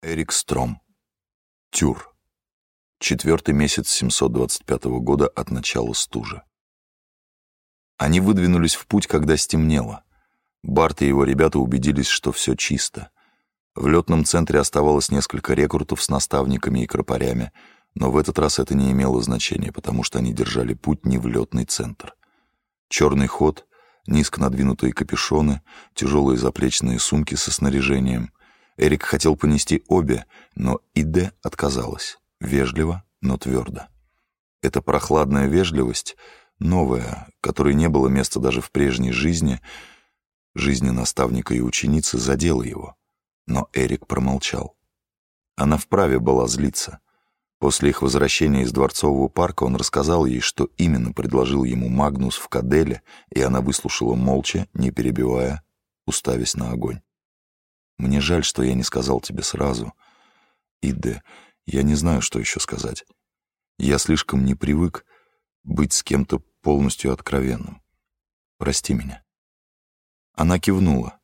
Эрик Стром. Тюр. Четвертый месяц 725 года от начала стужи. Они выдвинулись в путь, когда стемнело. Барт и его ребята убедились, что все чисто. В летном центре оставалось несколько рекрутов с наставниками и кропарями, но в этот раз это не имело значения, потому что они держали путь не в летный центр. Черный ход, низко надвинутые капюшоны, тяжелые заплечные сумки со снаряжением — Эрик хотел понести обе, но Иде отказалась. Вежливо, но твердо. Эта прохладная вежливость, новая, которой не было места даже в прежней жизни, жизни наставника и ученицы, задела его. Но Эрик промолчал. Она вправе была злиться. После их возвращения из Дворцового парка он рассказал ей, что именно предложил ему Магнус в Каделе, и она выслушала молча, не перебивая, уставясь на огонь. Мне жаль, что я не сказал тебе сразу. Иде, я не знаю, что еще сказать. Я слишком не привык быть с кем-то полностью откровенным. Прости меня». Она кивнула,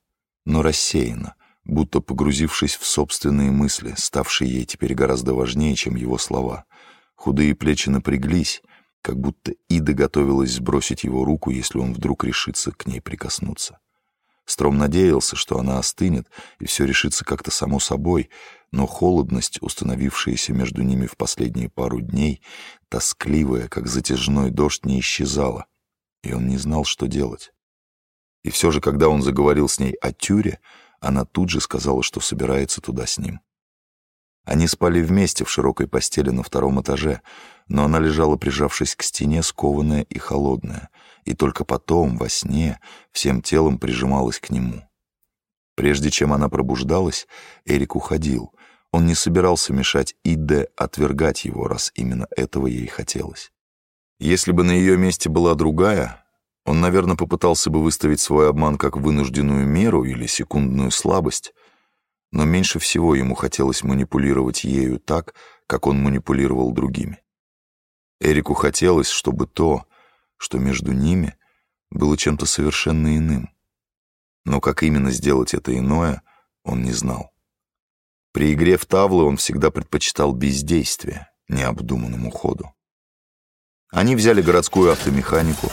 но рассеянно, будто погрузившись в собственные мысли, ставшие ей теперь гораздо важнее, чем его слова. Худые плечи напряглись, как будто Ида готовилась сбросить его руку, если он вдруг решится к ней прикоснуться. Стром надеялся, что она остынет, и все решится как-то само собой, но холодность, установившаяся между ними в последние пару дней, тоскливая, как затяжной дождь, не исчезала, и он не знал, что делать. И все же, когда он заговорил с ней о Тюре, она тут же сказала, что собирается туда с ним. Они спали вместе в широкой постели на втором этаже, но она лежала, прижавшись к стене, скованная и холодная, и только потом, во сне, всем телом прижималась к нему. Прежде чем она пробуждалась, Эрик уходил. Он не собирался мешать Иде отвергать его, раз именно этого ей хотелось. Если бы на ее месте была другая, он, наверное, попытался бы выставить свой обман как вынужденную меру или секундную слабость, но меньше всего ему хотелось манипулировать ею так, как он манипулировал другими. Эрику хотелось, чтобы то, что между ними, было чем-то совершенно иным. Но как именно сделать это иное, он не знал. При игре в тавлы он всегда предпочитал бездействие, необдуманному ходу. Они взяли городскую автомеханику,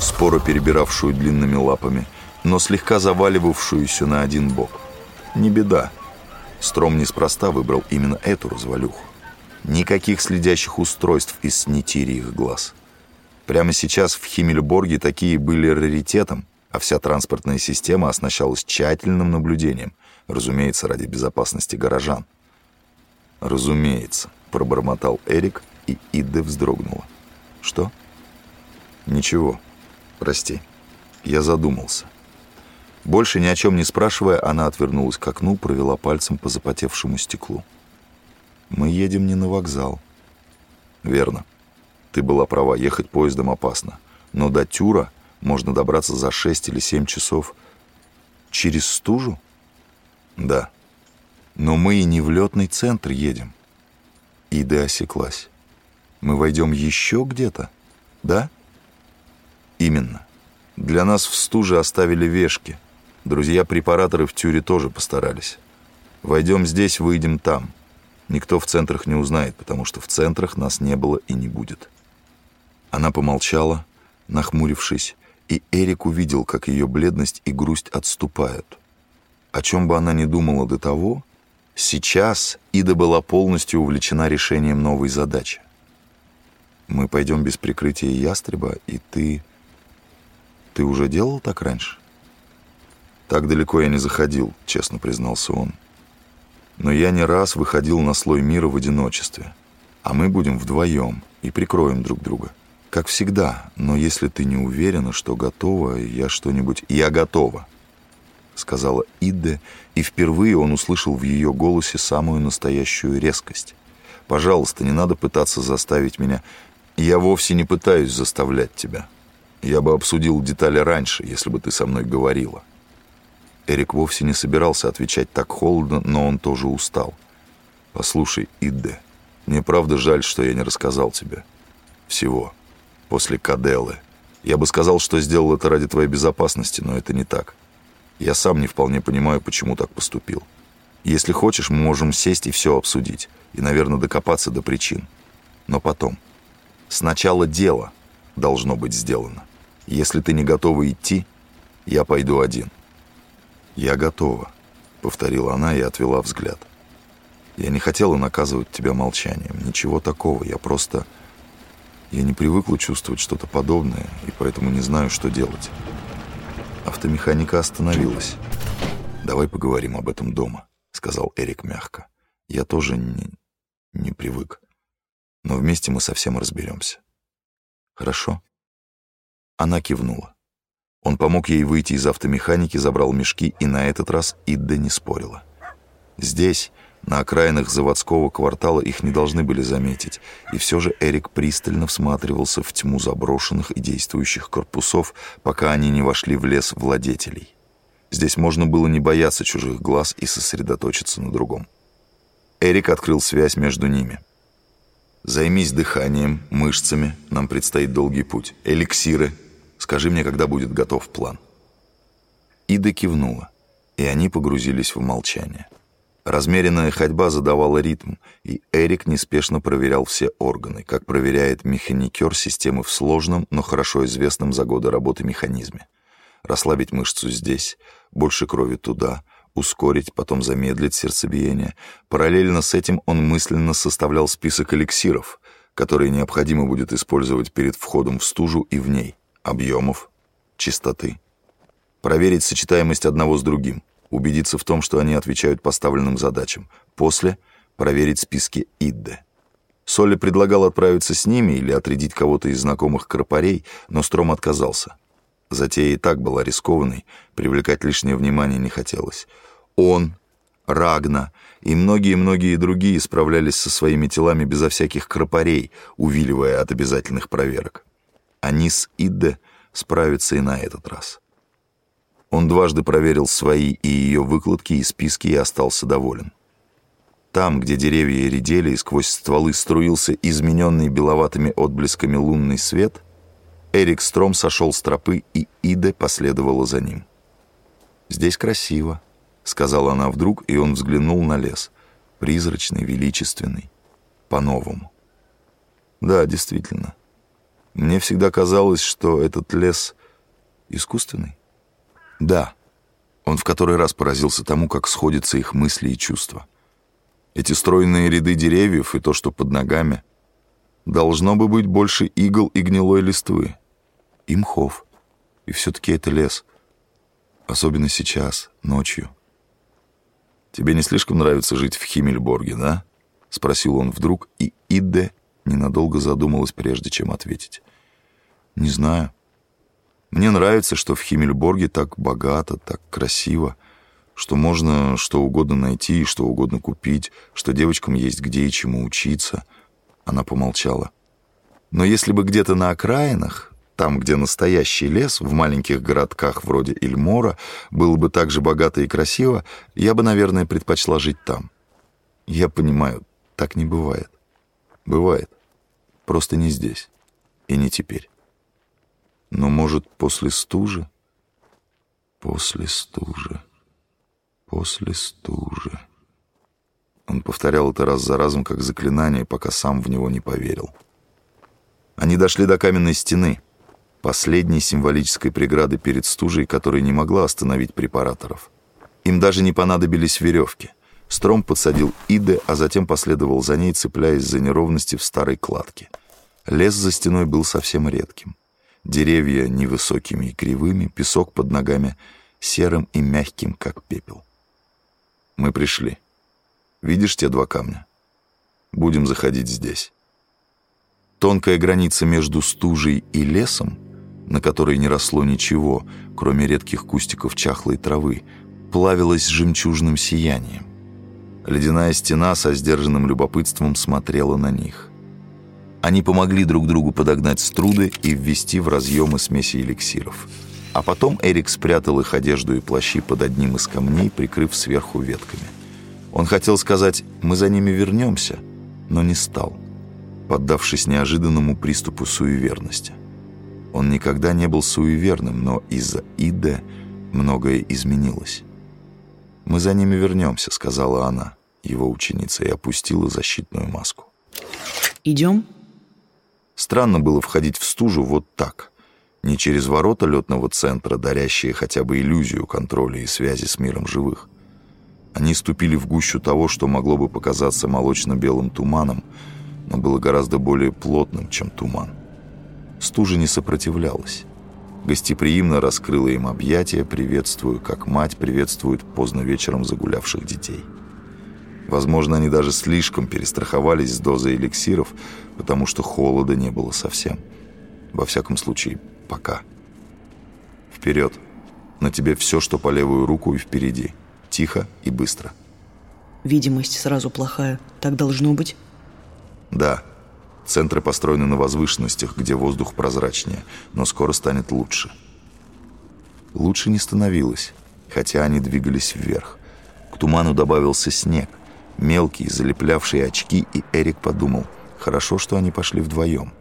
споро перебиравшую длинными лапами, но слегка заваливавшуюся на один бок. Не беда. Стром неспроста выбрал именно эту развалюху. Никаких следящих устройств из снитириих глаз. Прямо сейчас в Химмельборге такие были раритетом, а вся транспортная система оснащалась тщательным наблюдением, разумеется, ради безопасности горожан. «Разумеется», — пробормотал Эрик, и Идде вздрогнула. «Что?» «Ничего. Прости. Я задумался». Больше ни о чем не спрашивая, она отвернулась к окну, провела пальцем по запотевшему стеклу. Мы едем не на вокзал. Верно. Ты была права, ехать поездом опасно. Но до Тюра можно добраться за шесть или семь часов. Через стужу? Да. Но мы и не в летный центр едем. Ида осеклась. Мы войдем еще где-то, да? Именно. Для нас в стуже оставили вешки. Друзья-препараторы в Тюре тоже постарались. Войдем здесь, выйдем там. Никто в центрах не узнает, потому что в центрах нас не было и не будет. Она помолчала, нахмурившись, и Эрик увидел, как ее бледность и грусть отступают. О чем бы она ни думала до того, сейчас Ида была полностью увлечена решением новой задачи. «Мы пойдем без прикрытия ястреба, и ты... Ты уже делал так раньше?» «Так далеко я не заходил», — честно признался он. Но я не раз выходил на слой мира в одиночестве. А мы будем вдвоем и прикроем друг друга. Как всегда, но если ты не уверена, что готова, я что-нибудь... Я готова, сказала Идде, и впервые он услышал в ее голосе самую настоящую резкость. Пожалуйста, не надо пытаться заставить меня. Я вовсе не пытаюсь заставлять тебя. Я бы обсудил детали раньше, если бы ты со мной говорила. Эрик вовсе не собирался отвечать так холодно, но он тоже устал. «Послушай, Идде, мне правда жаль, что я не рассказал тебе. Всего. После Каделы. Я бы сказал, что сделал это ради твоей безопасности, но это не так. Я сам не вполне понимаю, почему так поступил. Если хочешь, мы можем сесть и все обсудить. И, наверное, докопаться до причин. Но потом. Сначала дело должно быть сделано. Если ты не готова идти, я пойду один. Я готова, повторила она и отвела взгляд. Я не хотела наказывать тебя молчанием. Ничего такого. Я просто... Я не привыкла чувствовать что-то подобное, и поэтому не знаю, что делать. Автомеханика остановилась. «Давай поговорим об этом дома», — сказал Эрик мягко. «Я тоже не, не привык. Но вместе мы совсем разберемся. Хорошо?» Она кивнула. Он помог ей выйти из автомеханики, забрал мешки, и на этот раз Идда не спорила. Здесь, на окраинах заводского квартала, их не должны были заметить, и все же Эрик пристально всматривался в тьму заброшенных и действующих корпусов, пока они не вошли в лес владетелей. Здесь можно было не бояться чужих глаз и сосредоточиться на другом. Эрик открыл связь между ними. «Займись дыханием, мышцами, нам предстоит долгий путь. Эликсиры, Скажи мне, когда будет готов план». Ида кивнула, и они погрузились в молчание. Размеренная ходьба задавала ритм, и Эрик неспешно проверял все органы, как проверяет механикер системы в сложном, но хорошо известном за годы работы механизме. Расслабить мышцу здесь, больше крови туда, ускорить, потом замедлить сердцебиение. Параллельно с этим он мысленно составлял список эликсиров, которые необходимо будет использовать перед входом в стужу и в ней объемов, чистоты. Проверить сочетаемость одного с другим, убедиться в том, что они отвечают поставленным задачам. После проверить списки ИДДЕ. Соли предлагал отправиться с ними или отрядить кого-то из знакомых кропарей, но Стром отказался. Затея и так была рискованной, привлекать лишнее внимание не хотелось. Он, Рагна и многие-многие другие справлялись со своими телами безо всяких кропарей, увиливая от обязательных проверок. Они с Идде справятся и на этот раз. Он дважды проверил свои и ее выкладки и списки и остался доволен. Там, где деревья редели и сквозь стволы струился измененный беловатыми отблесками лунный свет, Эрик Стром сошел с тропы, и Ида последовала за ним. «Здесь красиво», — сказала она вдруг, и он взглянул на лес. Призрачный, величественный, по-новому. «Да, действительно». Мне всегда казалось, что этот лес искусственный. Да, он в который раз поразился тому, как сходятся их мысли и чувства. Эти стройные ряды деревьев и то, что под ногами, должно бы быть больше игл и гнилой листвы. И мхов. И все-таки это лес. Особенно сейчас, ночью. «Тебе не слишком нравится жить в Химмельборге, да?» — спросил он вдруг, и Идде ненадолго задумалась, прежде чем ответить. «Не знаю. Мне нравится, что в Химмельборге так богато, так красиво, что можно что угодно найти и что угодно купить, что девочкам есть где и чему учиться». Она помолчала. «Но если бы где-то на окраинах, там, где настоящий лес, в маленьких городках вроде Ильмора, было бы так же богато и красиво, я бы, наверное, предпочла жить там. Я понимаю, так не бывает. Бывает. Просто не здесь. И не теперь. Но, может, после стужи? После стужи. После стужи. Он повторял это раз за разом, как заклинание, пока сам в него не поверил. Они дошли до каменной стены, последней символической преграды перед стужей, которая не могла остановить препараторов. Им даже не понадобились веревки. Стром подсадил Иды, а затем последовал за ней, цепляясь за неровности в старой кладке. Лес за стеной был совсем редким. Деревья невысокими и кривыми, песок под ногами серым и мягким, как пепел. Мы пришли. Видишь те два камня? Будем заходить здесь. Тонкая граница между стужей и лесом, на которой не росло ничего, кроме редких кустиков чахлой травы, плавилась жемчужным сиянием. Ледяная стена со сдержанным любопытством смотрела на них. Они помогли друг другу подогнать струды и ввести в разъемы смеси эликсиров. А потом Эрик спрятал их одежду и плащи под одним из камней, прикрыв сверху ветками. Он хотел сказать «мы за ними вернемся», но не стал, поддавшись неожиданному приступу суеверности. Он никогда не был суеверным, но из-за Иде многое изменилось. «Мы за ними вернемся», — сказала она, его ученица, и опустила защитную маску. «Идем?» Странно было входить в стужу вот так, не через ворота летного центра, дарящие хотя бы иллюзию контроля и связи с миром живых. Они ступили в гущу того, что могло бы показаться молочно-белым туманом, но было гораздо более плотным, чем туман. Стужа не сопротивлялась. Гостеприимно раскрыла им объятия, приветствуя, как мать приветствует поздно вечером загулявших детей. Возможно, они даже слишком перестраховались с дозой эликсиров, потому что холода не было совсем. Во всяком случае, пока. Вперед. На тебе все, что по левую руку и впереди. Тихо и быстро. Видимость сразу плохая. Так должно быть? Да. Центры построены на возвышенностях, где воздух прозрачнее, но скоро станет лучше. Лучше не становилось, хотя они двигались вверх. К туману добавился снег, мелкий, залеплявший очки, и Эрик подумал, хорошо, что они пошли вдвоем.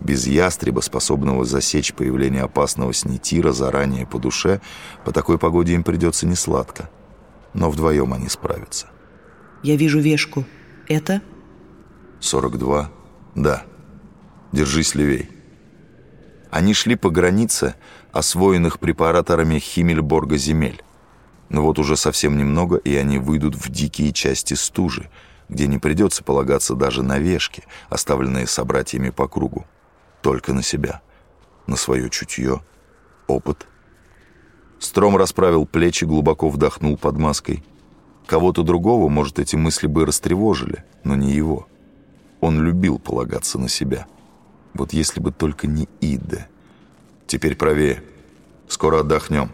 Без ястреба, способного засечь появление опасного снитира заранее по душе, по такой погоде им придется несладко. Но вдвоем они справятся. Я вижу вешку. Это? 42. Да. Держись левей. Они шли по границе, освоенных препараторами Химмельборга земель. Но вот уже совсем немного, и они выйдут в дикие части стужи, где не придется полагаться даже на вешки, оставленные собратьями по кругу. Только на себя, на свое чутье, опыт. Стром расправил плечи, глубоко вдохнул под маской. Кого-то другого, может, эти мысли бы растревожили, но не его. Он любил полагаться на себя. Вот если бы только не Ида. Теперь правее. Скоро отдохнем.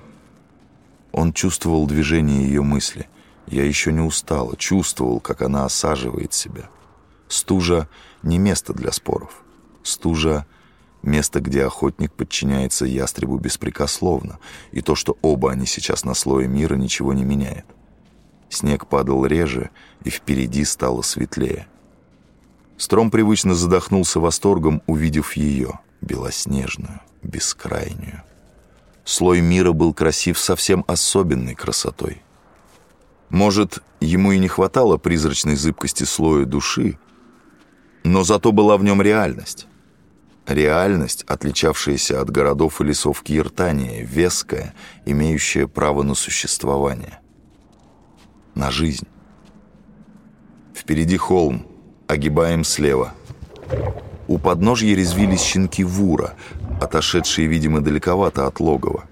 Он чувствовал движение ее мысли. Я еще не устала, чувствовал, как она осаживает себя. Стужа — не место для споров. Стужа — место, где охотник подчиняется ястребу беспрекословно, и то, что оба они сейчас на слое мира, ничего не меняет. Снег падал реже, и впереди стало светлее. Стром привычно задохнулся восторгом, увидев ее, белоснежную, бескрайнюю. Слой мира был красив совсем особенной красотой. Может, ему и не хватало призрачной зыбкости слоя души, но зато была в нем реальность. Реальность, отличавшаяся от городов и лесов Киртания, веская, имеющая право на существование. На жизнь. Впереди холм, огибаем слева. У подножья резвились щенки Вура, отошедшие, видимо, далековато от логова.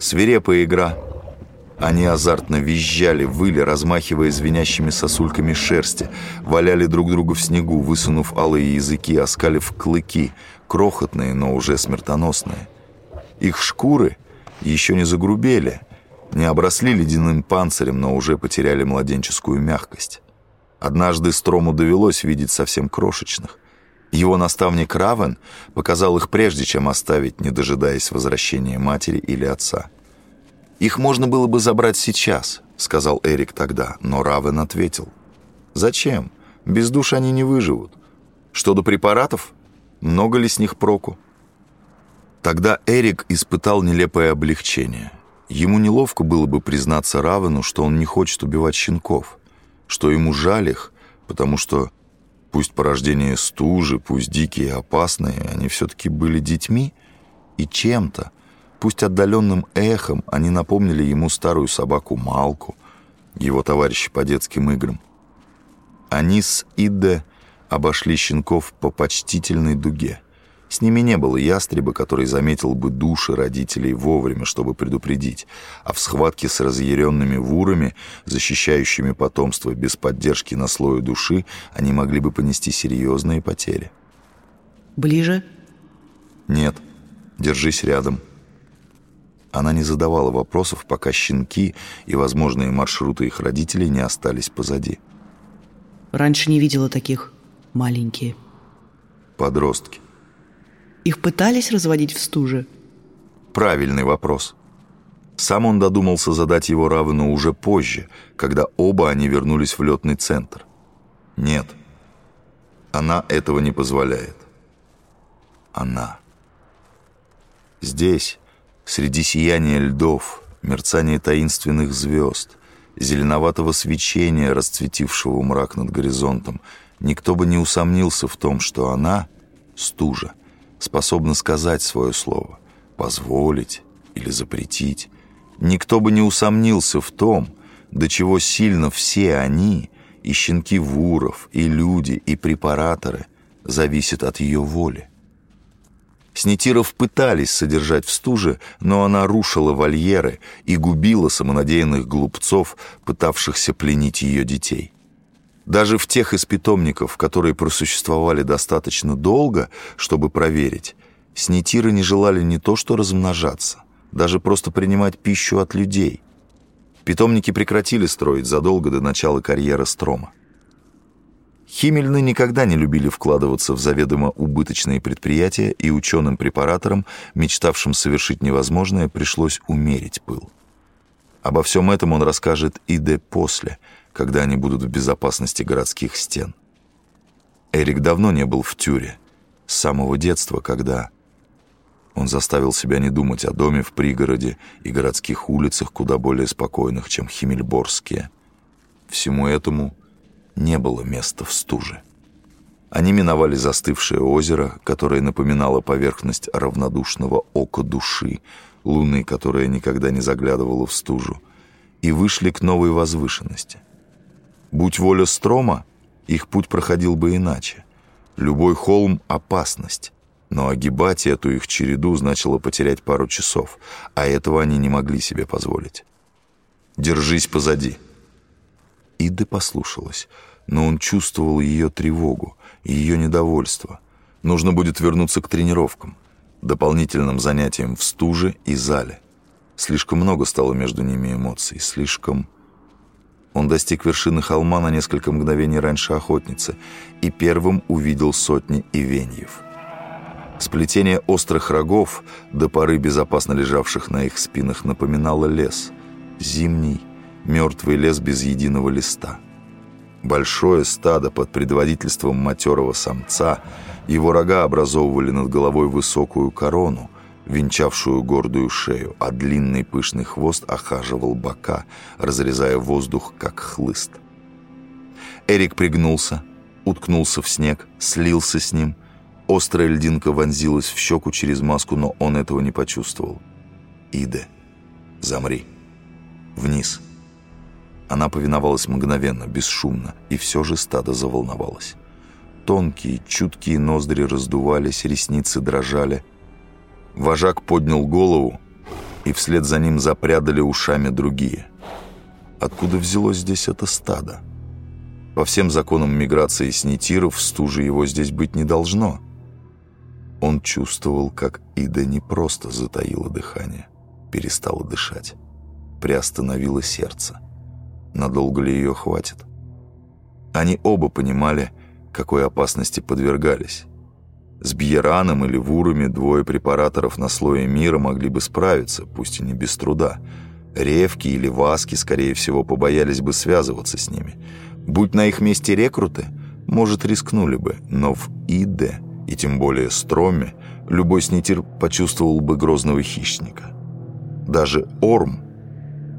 Свирепая игра. Они азартно визжали, выли, размахивая звенящими сосульками шерсти, валяли друг друга в снегу, высунув алые языки, оскалив клыки, крохотные, но уже смертоносные. Их шкуры еще не загрубели, не обросли ледяным панцирем, но уже потеряли младенческую мягкость. Однажды Строму довелось видеть совсем крошечных. Его наставник Равен показал их прежде, чем оставить, не дожидаясь возвращения матери или отца. «Их можно было бы забрать сейчас», — сказал Эрик тогда, но Равен ответил. «Зачем? Без душ они не выживут. Что до препаратов, много ли с них проку?» Тогда Эрик испытал нелепое облегчение. Ему неловко было бы признаться Равену, что он не хочет убивать щенков, что ему жаль их, потому что Пусть порождение стужи, пусть дикие и опасные, они все-таки были детьми и чем-то, пусть отдаленным эхом, они напомнили ему старую собаку Малку, его товарища по детским играм. Они с Идде обошли щенков по почтительной дуге. С ними не было ястреба, который заметил бы души родителей вовремя, чтобы предупредить, а в схватке с разъяренными вурами, защищающими потомство без поддержки на слое души, они могли бы понести серьезные потери. «Ближе?» «Нет, держись рядом». Она не задавала вопросов, пока щенки и возможные маршруты их родителей не остались позади. «Раньше не видела таких. Маленькие». «Подростки. Их пытались разводить в стуже? Правильный вопрос. Сам он додумался задать его Равену уже позже, когда оба они вернулись в летный центр. Нет, она этого не позволяет. Она. Здесь, среди сияния льдов, мерцания таинственных звезд, зеленоватого свечения, расцветившего мрак над горизонтом, никто бы не усомнился в том, что она, стужа, способна сказать свое слово, позволить или запретить. Никто бы не усомнился в том, до чего сильно все они, и щенки вуров, и люди, и препараторы, зависят от ее воли. Снитиров пытались содержать в стуже, но она рушила вольеры и губила самонадеянных глупцов, пытавшихся пленить ее детей. Даже в тех из питомников, которые просуществовали достаточно долго, чтобы проверить, снитиры не желали не то что размножаться, даже просто принимать пищу от людей. Питомники прекратили строить задолго до начала карьеры Строма. Химельны никогда не любили вкладываться в заведомо убыточные предприятия, и ученым-препараторам, мечтавшим совершить невозможное, пришлось умерить пыл. Обо всем этом он расскажет и де после, когда они будут в безопасности городских стен. Эрик давно не был в тюре, с самого детства, когда... Он заставил себя не думать о доме в пригороде и городских улицах, куда более спокойных, чем Химельборские. Всему этому не было места в стуже. Они миновали застывшее озеро, которое напоминало поверхность равнодушного ока души, луны, которая никогда не заглядывала в стужу, и вышли к новой возвышенности. Будь воля Строма, их путь проходил бы иначе. Любой холм — опасность, но огибать эту их череду значило потерять пару часов, а этого они не могли себе позволить. «Держись позади», Ида послушалась, но он чувствовал ее тревогу, ее недовольство. Нужно будет вернуться к тренировкам, дополнительным занятиям в стуже и зале. Слишком много стало между ними эмоций, слишком... Он достиг вершины холма на несколько мгновений раньше охотницы и первым увидел сотни ивеньев. Сплетение острых рогов, до поры безопасно лежавших на их спинах, напоминало лес. Зимний, мертвый лес без единого листа. Большое стадо под предводительством матерого самца, его рога образовывали над головой высокую корону, венчавшую гордую шею, а длинный пышный хвост охаживал бока, разрезая воздух, как хлыст. Эрик пригнулся, уткнулся в снег, слился с ним. Острая льдинка вонзилась в щеку через маску, но он этого не почувствовал. «Иде, замри. Вниз». Она повиновалась мгновенно, бесшумно, и все же стадо заволновалось. Тонкие, чуткие ноздри раздувались, ресницы дрожали. Вожак поднял голову, и вслед за ним запрядали ушами другие. Откуда взялось здесь это стадо? По всем законам миграции снитиров в стуже его здесь быть не должно. Он чувствовал, как Ида не просто затаила дыхание, перестала дышать, приостановила сердце надолго ли ее хватит. Они оба понимали, какой опасности подвергались. С Бьераном или Вурами двое препараторов на слое мира могли бы справиться, пусть и не без труда. Ревки или Васки, скорее всего, побоялись бы связываться с ними. Будь на их месте рекруты, может, рискнули бы, но в Иде, и тем более Строме, любой снитир почувствовал бы грозного хищника. Даже Орм,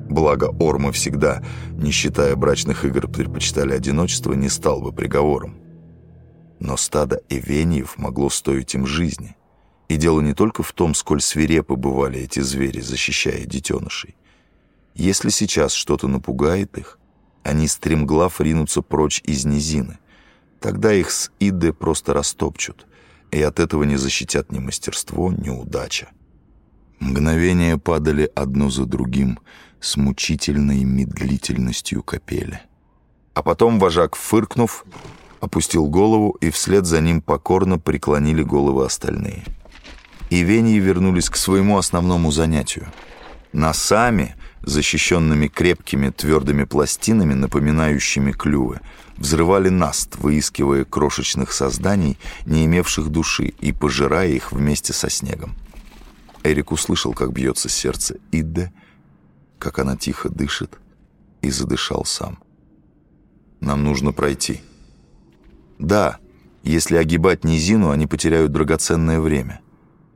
Благо, Ормы всегда, не считая брачных игр, предпочитали одиночество, не стал бы приговором. Но стадо эвениев могло стоить им жизни. И дело не только в том, сколь свирепы бывали эти звери, защищая детенышей. Если сейчас что-то напугает их, они стремглав ринутся прочь из низины. Тогда их с Иды просто растопчут, и от этого не защитят ни мастерство, ни удача. Мгновения падали одно за другим — с мучительной медлительностью капели. А потом вожак, фыркнув, опустил голову, и вслед за ним покорно преклонили головы остальные. И веньи вернулись к своему основному занятию. Носами, защищенными крепкими твердыми пластинами, напоминающими клювы, взрывали наст, выискивая крошечных созданий, не имевших души, и пожирая их вместе со снегом. Эрик услышал, как бьется сердце Идде, как она тихо дышит, и задышал сам. «Нам нужно пройти». «Да, если огибать низину, они потеряют драгоценное время».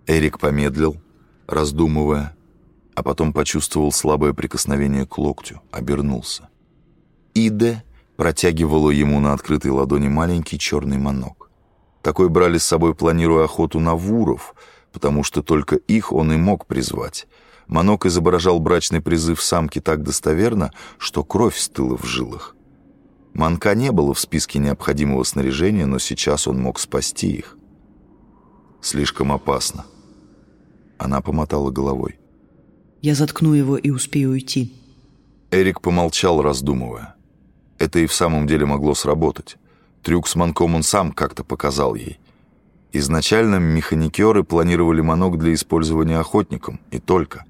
Эрик помедлил, раздумывая, а потом почувствовал слабое прикосновение к локтю, обернулся. Иде протягивала ему на открытой ладони маленький черный манок. Такой брали с собой, планируя охоту на вуров, потому что только их он и мог призвать. Манок изображал брачный призыв самки так достоверно, что кровь стыла в жилах. Манка не было в списке необходимого снаряжения, но сейчас он мог спасти их. Слишком опасно. Она помотала головой. Я заткну его и успею уйти. Эрик помолчал, раздумывая. Это и в самом деле могло сработать. Трюк с манком он сам как-то показал ей. Изначально механикеры планировали манок для использования охотником, и только.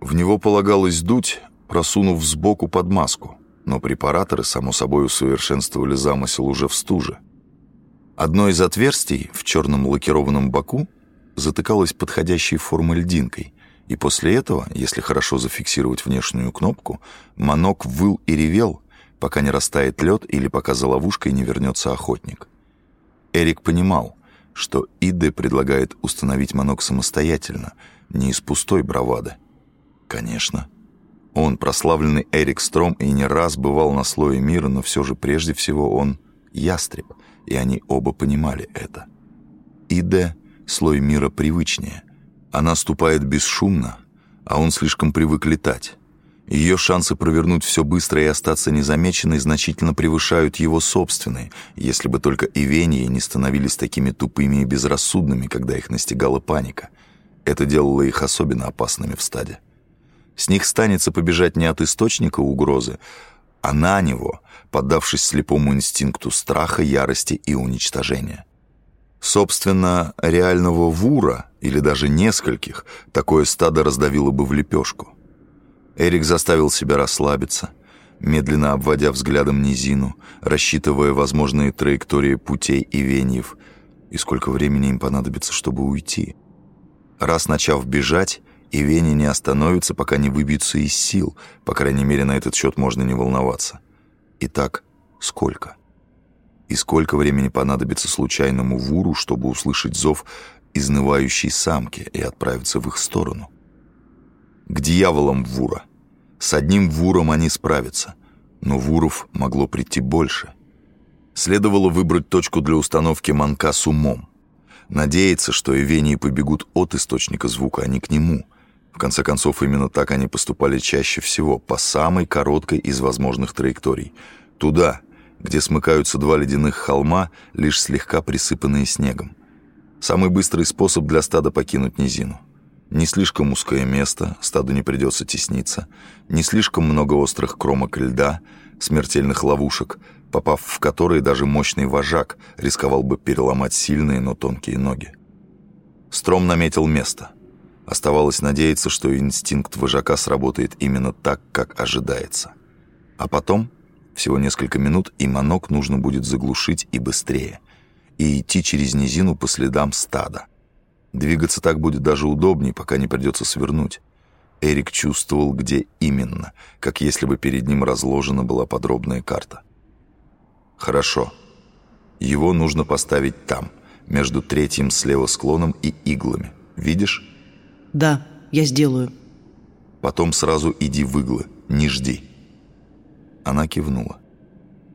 В него полагалось дуть, просунув сбоку под маску, но препараторы, само собой, усовершенствовали замысел уже в стуже. Одно из отверстий в черном лакированном боку затыкалось подходящей формы льдинкой, и после этого, если хорошо зафиксировать внешнюю кнопку, манок выл и ревел, пока не растает лед или пока за ловушкой не вернется охотник. Эрик понимал, что Иде предлагает установить манок самостоятельно, не из пустой бравады. Конечно. Он, прославленный Эрик Стром, и не раз бывал на слое мира, но все же прежде всего он ястреб, и они оба понимали это. Иде слой мира привычнее. Она ступает бесшумно, а он слишком привык летать. Ее шансы провернуть все быстро и остаться незамеченной значительно превышают его собственные, если бы только Ивении не становились такими тупыми и безрассудными, когда их настигала паника. Это делало их особенно опасными в стаде. С них станется побежать не от источника угрозы, а на него, поддавшись слепому инстинкту страха, ярости и уничтожения. Собственно, реального вура, или даже нескольких, такое стадо раздавило бы в лепешку. Эрик заставил себя расслабиться, медленно обводя взглядом низину, рассчитывая возможные траектории путей и веньев, и сколько времени им понадобится, чтобы уйти. Раз начав бежать, и Вени не остановится, пока не выбьются из сил, по крайней мере, на этот счет можно не волноваться. Итак, сколько? И сколько времени понадобится случайному вуру, чтобы услышать зов изнывающей самки и отправиться в их сторону? К дьяволам Вура. С одним Вуром они справятся, но Вуров могло прийти больше. Следовало выбрать точку для установки манка с умом. Надеяться, что Эвении побегут от источника звука, а не к нему. В конце концов, именно так они поступали чаще всего, по самой короткой из возможных траекторий. Туда, где смыкаются два ледяных холма, лишь слегка присыпанные снегом. Самый быстрый способ для стада покинуть низину. Не слишком узкое место, стаду не придется тесниться. Не слишком много острых кромок льда, смертельных ловушек, попав в которые даже мощный вожак рисковал бы переломать сильные, но тонкие ноги. Стром наметил место. Оставалось надеяться, что инстинкт вожака сработает именно так, как ожидается. А потом, всего несколько минут, и манок нужно будет заглушить и быстрее. И идти через низину по следам стада – Двигаться так будет даже удобнее, пока не придется свернуть. Эрик чувствовал, где именно, как если бы перед ним разложена была подробная карта. Хорошо. Его нужно поставить там, между третьим слева склоном и иглами. Видишь? Да, я сделаю. Потом сразу иди в иглы, не жди. Она кивнула.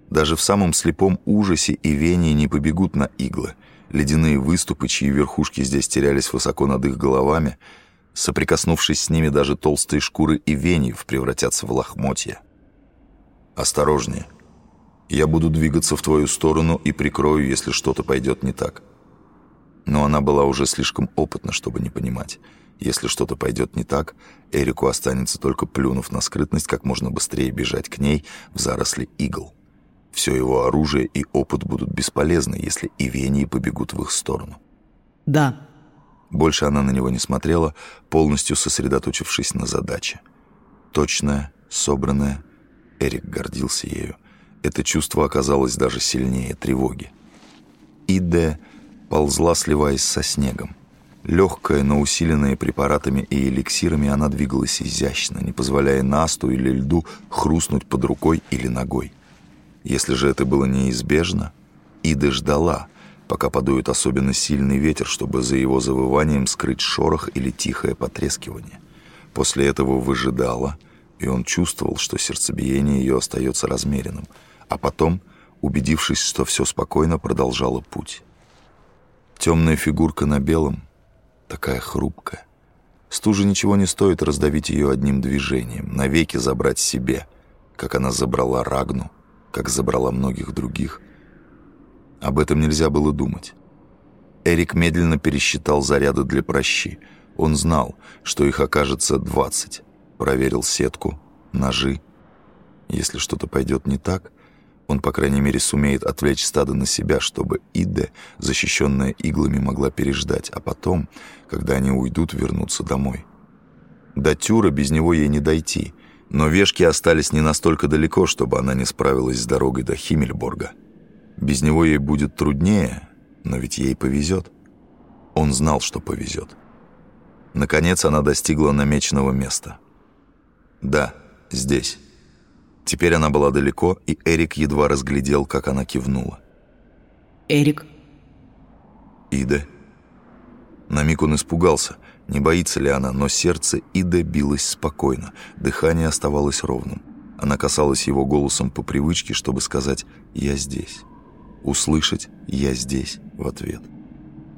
Даже в самом слепом ужасе и вене не побегут на иглы – ледяные выступы, чьи верхушки здесь терялись высоко над их головами, соприкоснувшись с ними даже толстые шкуры и веньев превратятся в лохмотья. «Осторожнее. Я буду двигаться в твою сторону и прикрою, если что-то пойдет не так». Но она была уже слишком опытна, чтобы не понимать. Если что-то пойдет не так, Эрику останется только плюнув на скрытность, как можно быстрее бежать к ней в заросли игл. Все его оружие и опыт будут бесполезны, если Ивении побегут в их сторону. «Да». Больше она на него не смотрела, полностью сосредоточившись на задаче. Точная, собранная. Эрик гордился ею. Это чувство оказалось даже сильнее тревоги. Иде ползла, сливаясь со снегом. Легкая, но усиленная препаратами и эликсирами, она двигалась изящно, не позволяя насту или льду хрустнуть под рукой или ногой. Если же это было неизбежно, Ида ждала, пока подует особенно сильный ветер, чтобы за его завыванием скрыть шорох или тихое потрескивание. После этого выжидала, и он чувствовал, что сердцебиение ее остается размеренным, а потом, убедившись, что все спокойно, продолжала путь. Темная фигурка на белом, такая хрупкая. Стуже ничего не стоит раздавить ее одним движением, навеки забрать себе, как она забрала Рагну, как забрала многих других. Об этом нельзя было думать. Эрик медленно пересчитал заряды для прощи. Он знал, что их окажется двадцать проверил сетку, ножи. Если что-то пойдет не так, он, по крайней мере, сумеет отвлечь стадо на себя, чтобы Иде, защищенная иглами, могла переждать, а потом, когда они уйдут, вернуться домой. До Тюра без него ей не дойти, но вешки остались не настолько далеко, чтобы она не справилась с дорогой до Химмельборга. Без него ей будет труднее, но ведь ей повезет. Он знал, что повезет. Наконец она достигла намеченного места — «Да, здесь». Теперь она была далеко, и Эрик едва разглядел, как она кивнула. «Эрик?» «Ида». На миг он испугался, не боится ли она, но сердце Ида билось спокойно, дыхание оставалось ровным. Она касалась его голосом по привычке, чтобы сказать «я здесь». Услышать «я здесь» в ответ.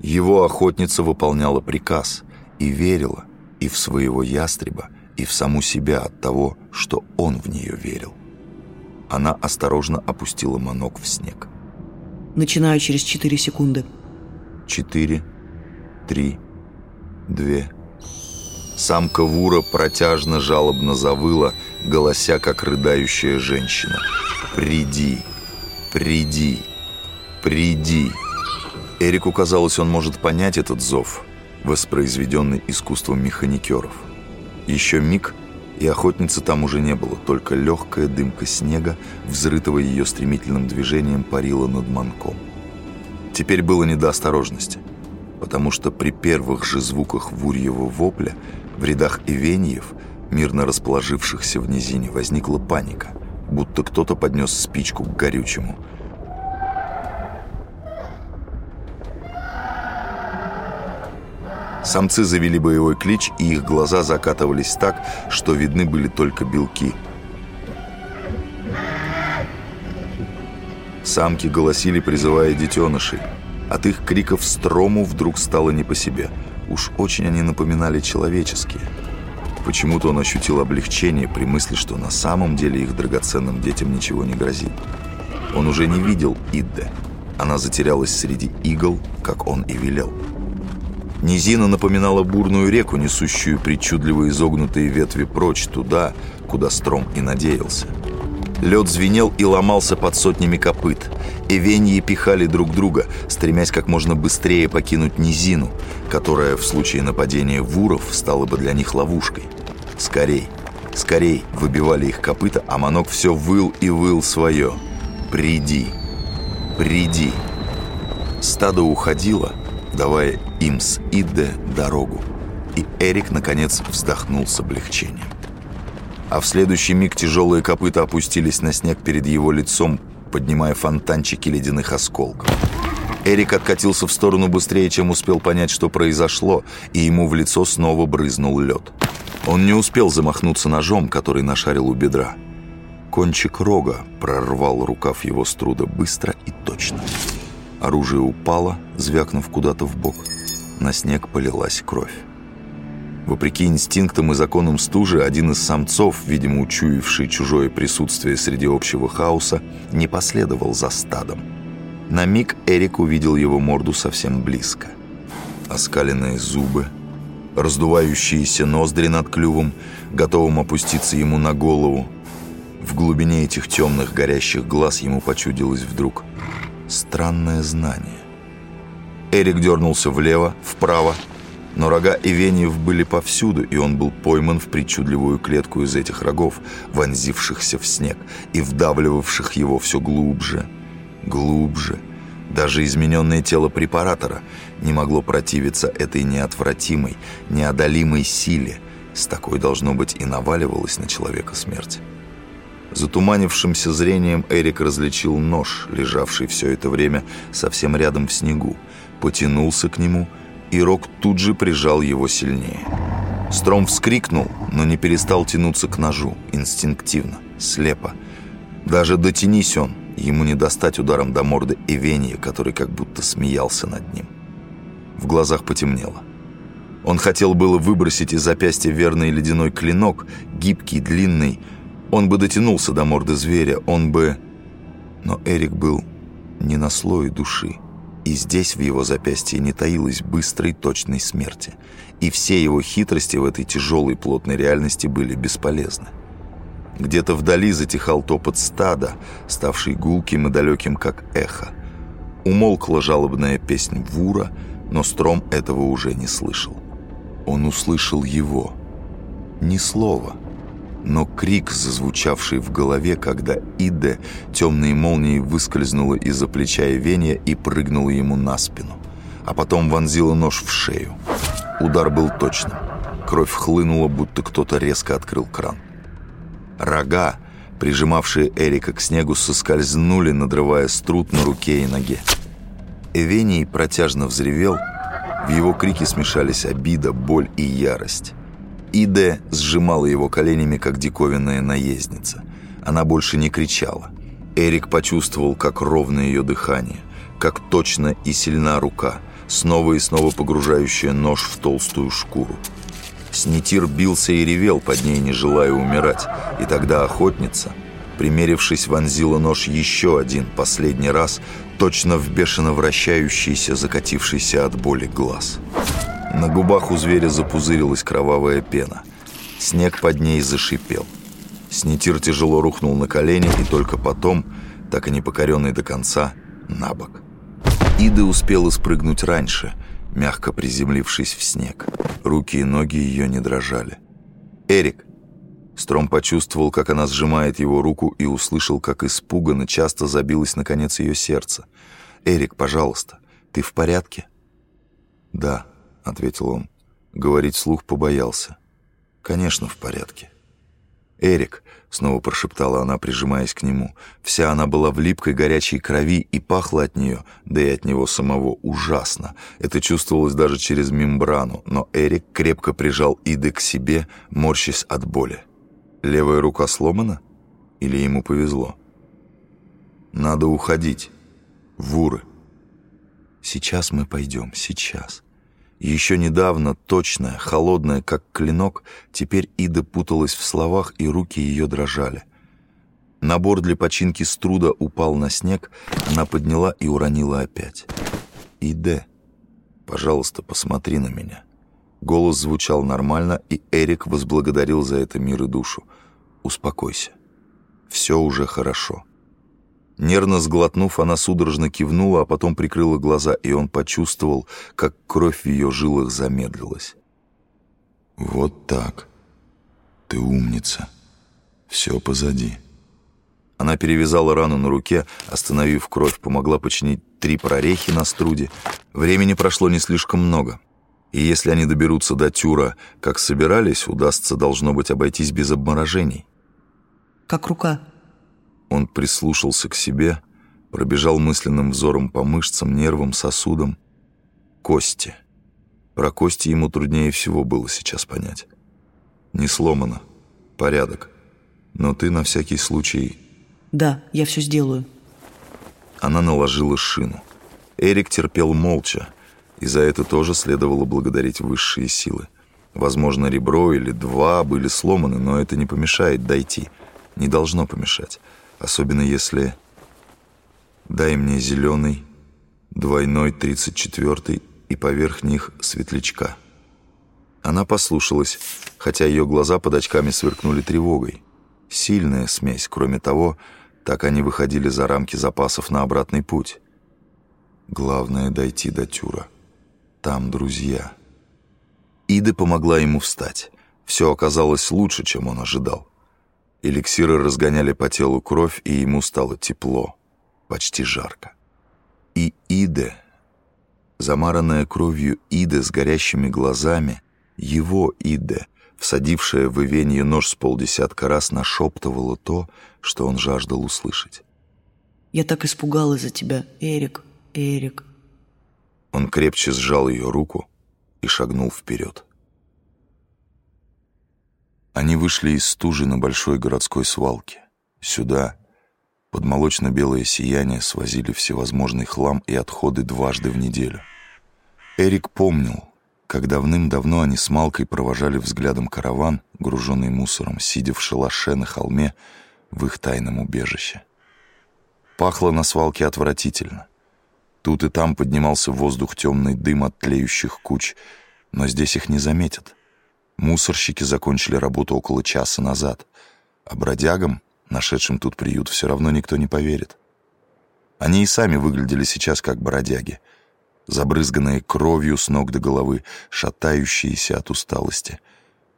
Его охотница выполняла приказ и верила и в своего ястреба, и в саму себя от того, что он в нее верил. Она осторожно опустила манок в снег. Начинаю через четыре секунды. Четыре, три, две. Самка Вура протяжно жалобно завыла, голося, как рыдающая женщина. «Приди! Приди! Приди!» Эрику казалось, он может понять этот зов, воспроизведенный искусством механикеров. Еще миг, и охотницы там уже не было, только легкая дымка снега, взрытого ее стремительным движением, парила над манком. Теперь было не до осторожности, потому что при первых же звуках вурьего вопля в рядах ивеньев, мирно расположившихся в низине, возникла паника, будто кто-то поднес спичку к горючему – Самцы завели боевой клич, и их глаза закатывались так, что видны были только белки. Самки голосили, призывая детенышей. От их криков строму вдруг стало не по себе. Уж очень они напоминали человеческие. Почему-то он ощутил облегчение при мысли, что на самом деле их драгоценным детям ничего не грозит. Он уже не видел Идде. Она затерялась среди игл, как он и велел. Низина напоминала бурную реку, несущую причудливо изогнутые ветви прочь туда, куда Стром и надеялся. Лед звенел и ломался под сотнями копыт. Эвеньи пихали друг друга, стремясь как можно быстрее покинуть низину, которая в случае нападения вуров стала бы для них ловушкой. Скорей, скорей выбивали их копыта, а Манок все выл и выл свое. «Приди! Приди!» Стадо уходило, давая им с Идде дорогу. И Эрик, наконец, вздохнул с облегчением. А в следующий миг тяжелые копыта опустились на снег перед его лицом, поднимая фонтанчики ледяных осколков. Эрик откатился в сторону быстрее, чем успел понять, что произошло, и ему в лицо снова брызнул лед. Он не успел замахнуться ножом, который нашарил у бедра. Кончик рога прорвал рукав его струда быстро и точно. Оружие упало, звякнув куда-то в бок. На снег полилась кровь. Вопреки инстинктам и законам стужи, один из самцов, видимо, учуявший чужое присутствие среди общего хаоса, не последовал за стадом. На миг Эрик увидел его морду совсем близко. Оскаленные зубы, раздувающиеся ноздри над клювом, готовым опуститься ему на голову. В глубине этих темных горящих глаз ему почудилось вдруг странное знание. Эрик дернулся влево, вправо, но рога Ивениев были повсюду, и он был пойман в причудливую клетку из этих рогов, вонзившихся в снег и вдавливавших его все глубже, глубже. Даже измененное тело препаратора не могло противиться этой неотвратимой, неодолимой силе. С такой, должно быть, и наваливалась на человека смерть. Затуманившимся зрением Эрик различил нож, лежавший все это время совсем рядом в снегу, потянулся к нему, и Рок тут же прижал его сильнее. Стром вскрикнул, но не перестал тянуться к ножу, инстинктивно, слепо. Даже дотянись он, ему не достать ударом до морды Эвения, который как будто смеялся над ним. В глазах потемнело. Он хотел было выбросить из запястья верный ледяной клинок, гибкий, длинный. Он бы дотянулся до морды зверя, он бы... Но Эрик был не на слое души. И здесь в его запястье не таилась быстрой, точной смерти. И все его хитрости в этой тяжелой плотной реальности были бесполезны. Где-то вдали затихал топот стада, ставший гулким и далеким, как эхо. Умолкла жалобная песнь Вура, но Стром этого уже не слышал. Он услышал его. Ни слова — но крик, зазвучавший в голове, когда Иде темной молнией выскользнула из-за плеча Эвения и прыгнула ему на спину, а потом вонзила нож в шею. Удар был точным. Кровь хлынула, будто кто-то резко открыл кран. Рога, прижимавшие Эрика к снегу, соскользнули, надрывая струт на руке и ноге. Эвений протяжно взревел, в его крике смешались обида, боль и ярость. Иде сжимала его коленями, как диковинная наездница. Она больше не кричала. Эрик почувствовал, как ровно ее дыхание, как точно и сильна рука, снова и снова погружающая нож в толстую шкуру. Снитир бился и ревел под ней, не желая умирать, и тогда охотница, примерившись, вонзила нож еще один, последний раз, точно в бешено вращающийся, закатившийся от боли глаз. На губах у зверя запузырилась кровавая пена. Снег под ней зашипел. Снитир тяжело рухнул на колени и только потом, так и не покоренный до конца, на бок. Ида успела спрыгнуть раньше, мягко приземлившись в снег. Руки и ноги ее не дрожали. «Эрик!» Стром почувствовал, как она сжимает его руку и услышал, как испуганно часто забилось наконец ее сердце. «Эрик, пожалуйста, ты в порядке?» «Да», — ответил он. Говорить слух побоялся. «Конечно, в порядке». «Эрик», — снова прошептала она, прижимаясь к нему. Вся она была в липкой горячей крови и пахла от нее, да и от него самого, ужасно. Это чувствовалось даже через мембрану, но Эрик крепко прижал Иды к себе, морщась от боли. Левая рука сломана? Или ему повезло? «Надо уходить. Вуры». «Сейчас мы пойдем, сейчас». Еще недавно, точная, холодная, как клинок, теперь Ида путалась в словах, и руки ее дрожали. Набор для починки струда упал на снег, она подняла и уронила опять. «Иде, пожалуйста, посмотри на меня». Голос звучал нормально, и Эрик возблагодарил за это мир и душу. «Успокойся. Все уже хорошо». Нервно сглотнув, она судорожно кивнула, а потом прикрыла глаза, и он почувствовал, как кровь в ее жилах замедлилась. «Вот так. Ты умница. Все позади». Она перевязала рану на руке, остановив кровь, помогла починить три прорехи на струде. Времени прошло не слишком много. И если они доберутся до Тюра, как собирались, удастся, должно быть, обойтись без обморожений. «Как рука?» Он прислушался к себе, пробежал мысленным взором по мышцам, нервам, сосудам. Кости. Про кости ему труднее всего было сейчас понять. Не сломано. Порядок. Но ты на всякий случай... Да, я все сделаю. Она наложила шину. Эрик терпел молча, и за это тоже следовало благодарить высшие силы. Возможно, ребро или два были сломаны, но это не помешает дойти. Не должно помешать особенно если... Дай мне зеленый, двойной, тридцать четвертый и поверх них светлячка. Она послушалась, хотя ее глаза под очками сверкнули тревогой. Сильная смесь, кроме того, так они выходили за рамки запасов на обратный путь. Главное — дойти до Тюра. Там друзья. Ида помогла ему встать. Все оказалось лучше, чем он ожидал. Эликсиры разгоняли по телу кровь, и ему стало тепло, почти жарко. И Иде, замаранная кровью Иде с горящими глазами, его Иде, всадившая в Ивенью нож с полдесятка раз, нашептывала то, что он жаждал услышать. «Я так испугалась за тебя, Эрик, Эрик». Он крепче сжал ее руку и шагнул вперед. Они вышли из стужи на большой городской свалке. Сюда, под молочно-белое сияние, свозили всевозможный хлам и отходы дважды в неделю. Эрик помнил, как давным-давно они с Малкой провожали взглядом караван, груженный мусором, сидя в шалаше на холме в их тайном убежище. Пахло на свалке отвратительно. Тут и там поднимался в воздух темный дым от тлеющих куч, но здесь их не заметят. Мусорщики закончили работу около часа назад, а бродягам, нашедшим тут приют, все равно никто не поверит. Они и сами выглядели сейчас как бродяги, забрызганные кровью с ног до головы, шатающиеся от усталости.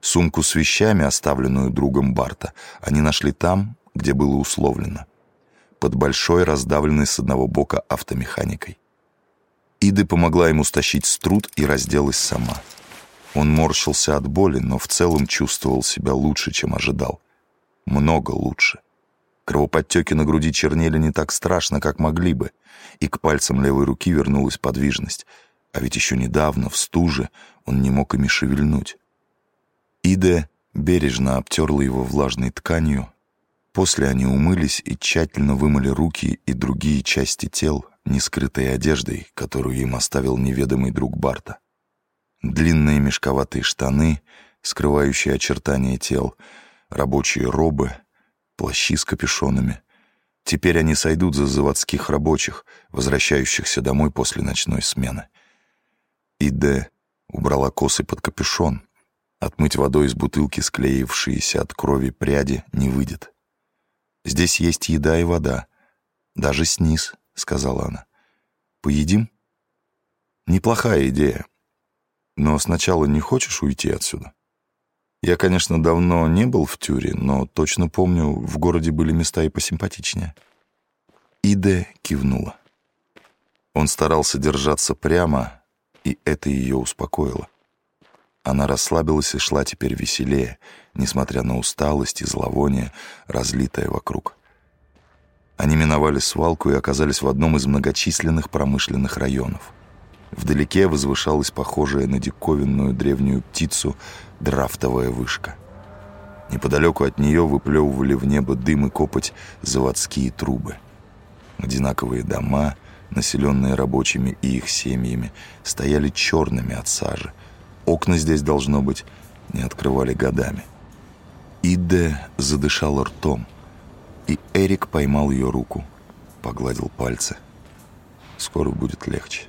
Сумку с вещами, оставленную другом Барта, они нашли там, где было условлено, под большой раздавленной с одного бока автомеханикой. Иды помогла ему стащить струд и разделась сама — он морщился от боли, но в целом чувствовал себя лучше, чем ожидал. Много лучше. Кровоподтеки на груди чернели не так страшно, как могли бы, и к пальцам левой руки вернулась подвижность. А ведь еще недавно, в стуже, он не мог ими шевельнуть. Иде бережно обтерла его влажной тканью. После они умылись и тщательно вымыли руки и другие части тел, не скрытой одеждой, которую им оставил неведомый друг Барта. Длинные мешковатые штаны, скрывающие очертания тел, рабочие робы, плащи с капюшонами. Теперь они сойдут за заводских рабочих, возвращающихся домой после ночной смены. Иде убрала косы под капюшон. Отмыть водой из бутылки склеившиеся от крови пряди не выйдет. «Здесь есть еда и вода. Даже снизь», — сказала она. «Поедим?» «Неплохая идея», но сначала не хочешь уйти отсюда? Я, конечно, давно не был в Тюре, но точно помню, в городе были места и посимпатичнее. Иде кивнула. Он старался держаться прямо, и это ее успокоило. Она расслабилась и шла теперь веселее, несмотря на усталость и зловоние, разлитое вокруг. Они миновали свалку и оказались в одном из многочисленных промышленных районов. Вдалеке возвышалась похожая на диковинную древнюю птицу драфтовая вышка. Неподалеку от нее выплевывали в небо дым и копоть заводские трубы. Одинаковые дома, населенные рабочими и их семьями, стояли черными от сажи. Окна здесь, должно быть, не открывали годами. Иде задышал ртом, и Эрик поймал ее руку, погладил пальцы. Скоро будет легче.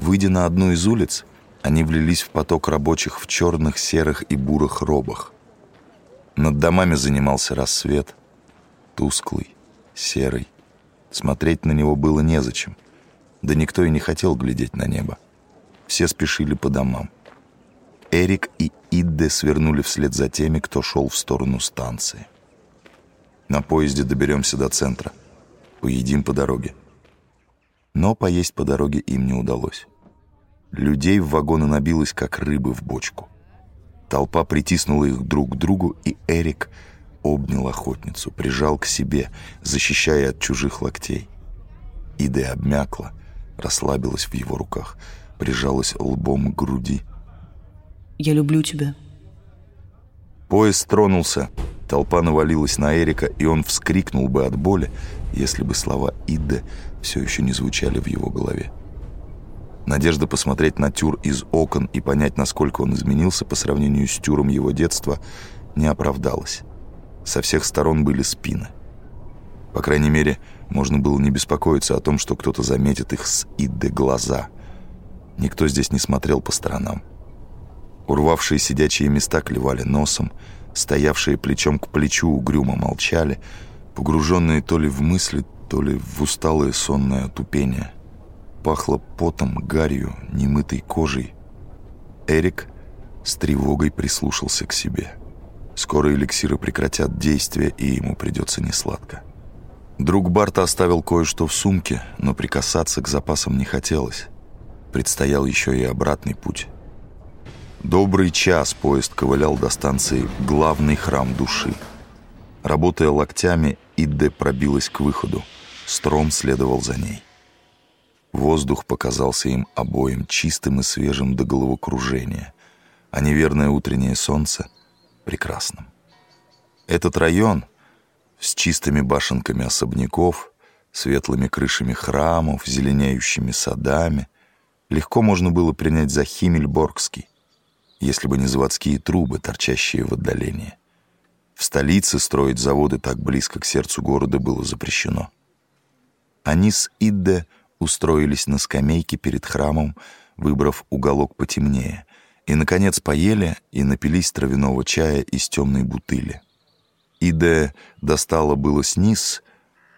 Выйдя на одну из улиц, они влились в поток рабочих в черных, серых и бурых робах. Над домами занимался рассвет, тусклый, серый. Смотреть на него было незачем, да никто и не хотел глядеть на небо. Все спешили по домам. Эрик и Идде свернули вслед за теми, кто шел в сторону станции. На поезде доберемся до центра. Поедим по дороге. Но поесть по дороге им не удалось. Людей в вагоны набилось, как рыбы в бочку. Толпа притиснула их друг к другу, и Эрик обнял охотницу, прижал к себе, защищая от чужих локтей. Иде обмякла, расслабилась в его руках, прижалась лбом к груди. «Я люблю тебя». Поезд тронулся, толпа навалилась на Эрика, и он вскрикнул бы от боли, если бы слова Иде все еще не звучали в его голове. Надежда посмотреть на Тюр из окон и понять, насколько он изменился по сравнению с Тюром его детства, не оправдалась. Со всех сторон были спины. По крайней мере, можно было не беспокоиться о том, что кто-то заметит их с Идды глаза. Никто здесь не смотрел по сторонам. Урвавшие сидячие места клевали носом, стоявшие плечом к плечу угрюмо молчали, погруженные то ли в мысли, то ли в усталое сонное тупение. Пахло потом, гарью, немытой кожей. Эрик с тревогой прислушался к себе. Скоро эликсиры прекратят действие, и ему придется несладко. Друг Барта оставил кое-что в сумке, но прикасаться к запасам не хотелось. Предстоял еще и обратный путь. Добрый час поезд ковылял до станции «Главный храм души». Работая локтями, Идде пробилась к выходу. Стром следовал за ней. Воздух показался им обоим чистым и свежим до головокружения, а неверное утреннее солнце прекрасным. Этот район с чистыми башенками особняков, светлыми крышами храмов, зеленеющими садами, легко можно было принять за Химмельборгский, если бы не заводские трубы, торчащие в отдалении. В столице строить заводы так близко к сердцу города было запрещено. Они с Идде устроились на скамейке перед храмом, выбрав уголок потемнее, и, наконец, поели и напились травяного чая из темной бутыли. Иде достала было сниз,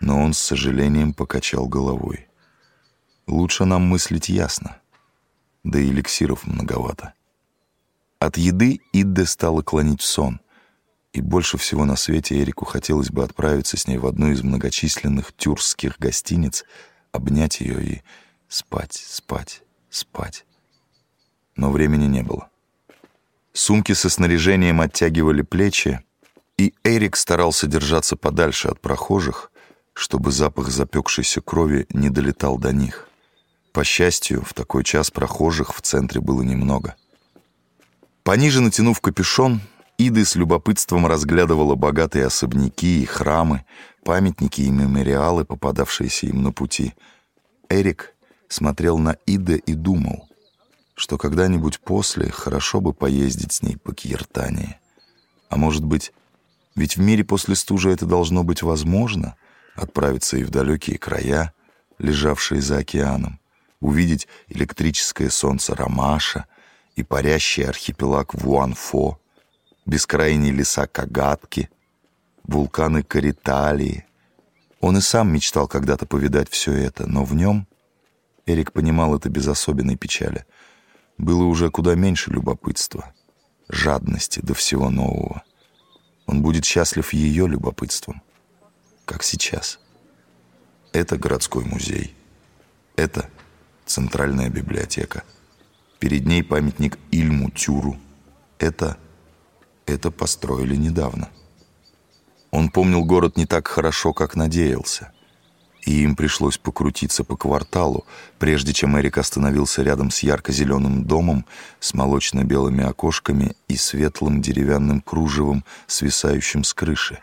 но он с сожалением покачал головой. «Лучше нам мыслить ясно, да и эликсиров многовато». От еды Идде стала клонить в сон, и больше всего на свете Эрику хотелось бы отправиться с ней в одну из многочисленных тюркских гостиниц, обнять ее и спать, спать, спать. Но времени не было. Сумки со снаряжением оттягивали плечи, и Эрик старался держаться подальше от прохожих, чтобы запах запекшейся крови не долетал до них. По счастью, в такой час прохожих в центре было немного. Пониже натянув капюшон, Иды с любопытством разглядывала богатые особняки и храмы, памятники и мемориалы, попадавшиеся им на пути. Эрик смотрел на Ида и думал, что когда-нибудь после хорошо бы поездить с ней по Кьертании. А может быть, ведь в мире после стужи это должно быть возможно — отправиться и в далекие края, лежавшие за океаном, увидеть электрическое солнце Ромаша — и парящий архипелаг Вуанфо, бескрайние леса Кагатки, вулканы Кариталии. Он и сам мечтал когда-то повидать все это, но в нем, Эрик понимал это без особенной печали, было уже куда меньше любопытства, жадности до всего нового. Он будет счастлив ее любопытством, как сейчас. Это городской музей. Это центральная библиотека — Перед ней памятник Ильму Тюру. Это... это построили недавно. Он помнил город не так хорошо, как надеялся. И им пришлось покрутиться по кварталу, прежде чем Эрик остановился рядом с ярко-зеленым домом с молочно-белыми окошками и светлым деревянным кружевом, свисающим с крыши.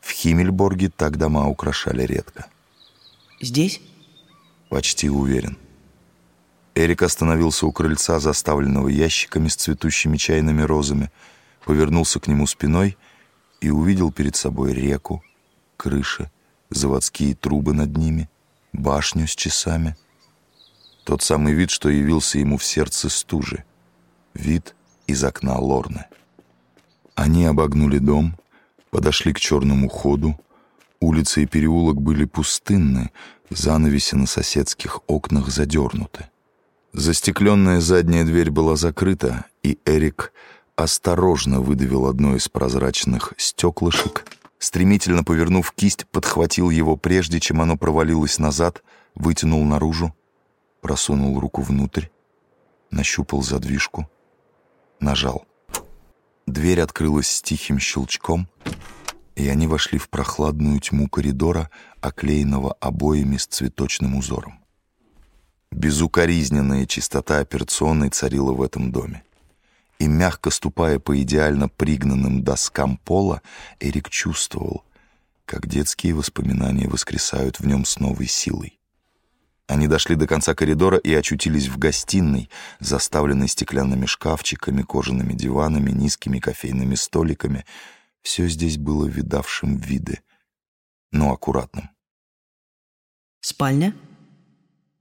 В Химмельборге так дома украшали редко. «Здесь?» «Почти уверен». Эрик остановился у крыльца, заставленного ящиками с цветущими чайными розами, повернулся к нему спиной и увидел перед собой реку, крыши, заводские трубы над ними, башню с часами. Тот самый вид, что явился ему в сердце стужи. Вид из окна Лорны. Они обогнули дом, подошли к черному ходу. Улица и переулок были пустынны, занавеси на соседских окнах задернуты. Застекленная задняя дверь была закрыта, и Эрик осторожно выдавил одно из прозрачных стеклышек, стремительно повернув кисть, подхватил его прежде, чем оно провалилось назад, вытянул наружу, просунул руку внутрь, нащупал задвижку, нажал. Дверь открылась с тихим щелчком, и они вошли в прохладную тьму коридора, оклеенного обоями с цветочным узором. Безукоризненная чистота операционной царила в этом доме. И мягко ступая по идеально пригнанным доскам пола, Эрик чувствовал, как детские воспоминания воскресают в нем с новой силой. Они дошли до конца коридора и очутились в гостиной, заставленной стеклянными шкафчиками, кожаными диванами, низкими кофейными столиками. Все здесь было видавшим виды, но аккуратным. «Спальня?»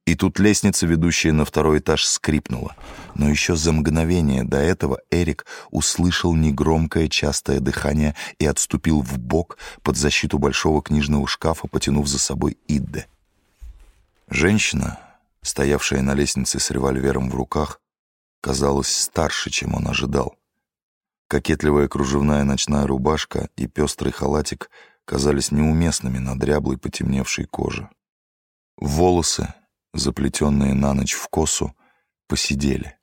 И тут лестница, ведущая на второй этаж, скрипнула. Но еще за мгновение до этого Эрик услышал негромкое частое дыхание и отступил в бок под защиту большого книжного шкафа, потянув за собой Идде. Женщина, стоявшая на лестнице с револьвером в руках, казалась старше, чем он ожидал. Кокетливая кружевная ночная рубашка и пестрый халатик казались неуместными на дряблой потемневшей коже. Волосы, заплетенные на ночь в косу, посидели.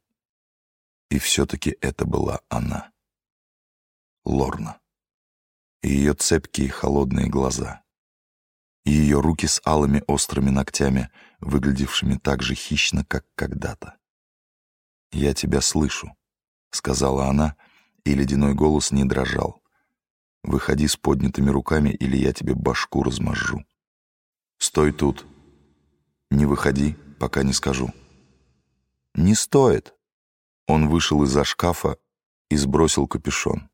И все-таки это была она. Лорна. И ее цепкие холодные глаза. И ее руки с алыми острыми ногтями, выглядевшими так же хищно, как когда-то. «Я тебя слышу», — сказала она, и ледяной голос не дрожал. «Выходи с поднятыми руками, или я тебе башку размажу». «Стой тут. Не выходи, пока не скажу». «Не стоит». Он вышел из-за шкафа и сбросил капюшон.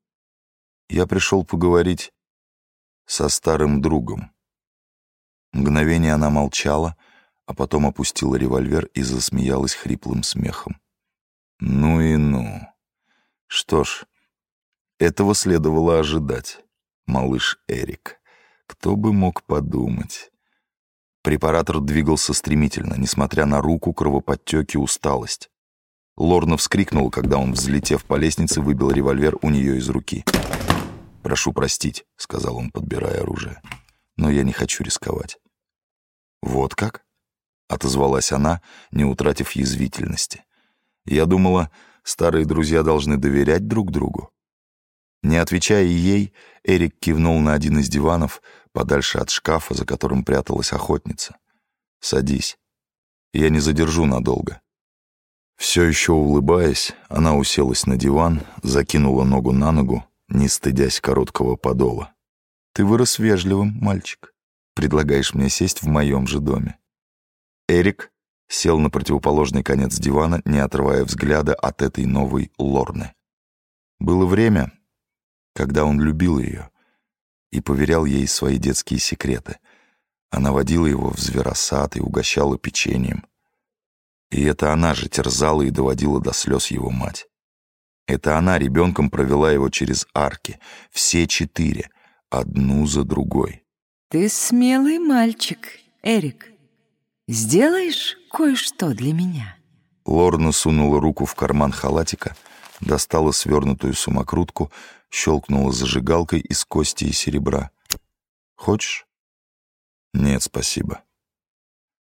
«Я пришел поговорить со старым другом». Мгновение она молчала, а потом опустила револьвер и засмеялась хриплым смехом. «Ну и ну. Что ж, этого следовало ожидать, малыш Эрик. Кто бы мог подумать?» Препаратор двигался стремительно, несмотря на руку, кровоподтеки, усталость. Лорна вскрикнул, когда он, взлетев по лестнице, выбил револьвер у нее из руки. «Прошу простить», — сказал он, подбирая оружие, — «но я не хочу рисковать». «Вот как?» — отозвалась она, не утратив язвительности. «Я думала, старые друзья должны доверять друг другу». Не отвечая ей, Эрик кивнул на один из диванов, подальше от шкафа, за которым пряталась охотница. «Садись. Я не задержу надолго». Все еще улыбаясь, она уселась на диван, закинула ногу на ногу, не стыдясь короткого подола. «Ты вырос вежливым, мальчик. Предлагаешь мне сесть в моем же доме». Эрик сел на противоположный конец дивана, не отрывая взгляда от этой новой Лорны. Было время, когда он любил ее и поверял ей свои детские секреты. Она водила его в зверосад и угощала печеньем. И это она же терзала и доводила до слез его мать. Это она ребенком провела его через арки, все четыре, одну за другой. «Ты смелый мальчик, Эрик. Сделаешь кое-что для меня?» Лорна сунула руку в карман халатика, достала свернутую сумокрутку, щелкнула зажигалкой из кости и серебра. «Хочешь?» «Нет, спасибо».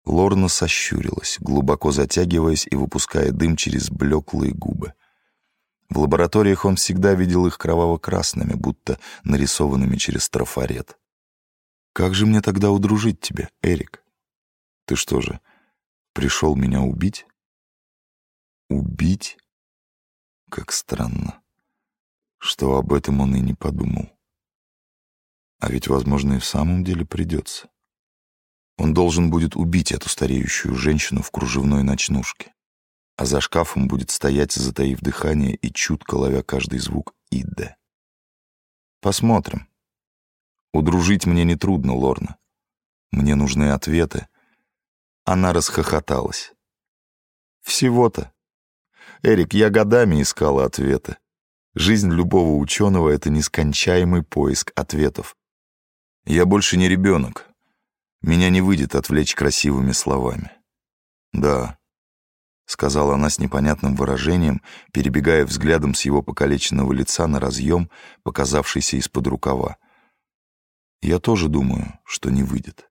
Лорна сощурилась, глубоко затягиваясь и выпуская дым через блеклые губы. В лабораториях он всегда видел их кроваво-красными, будто нарисованными через трафарет. «Как же мне тогда удружить тебя, Эрик? Ты что же, пришел меня убить?» «Убить?» Как странно, что об этом он и не подумал. А ведь, возможно, и в самом деле придется. Он должен будет убить эту стареющую женщину в кружевной ночнушке, а за шкафом будет стоять, затаив дыхание и чутко ловя каждый звук Идде. Посмотрим. Удружить мне нетрудно, Лорна. Мне нужны ответы. Она расхохоталась. Всего-то. Эрик, я годами искала ответы. Жизнь любого ученого — это нескончаемый поиск ответов. Я больше не ребенок. Меня не выйдет отвлечь красивыми словами. Да, — сказала она с непонятным выражением, перебегая взглядом с его покалеченного лица на разъем, показавшийся из-под рукава. «Я тоже думаю, что не выйдет».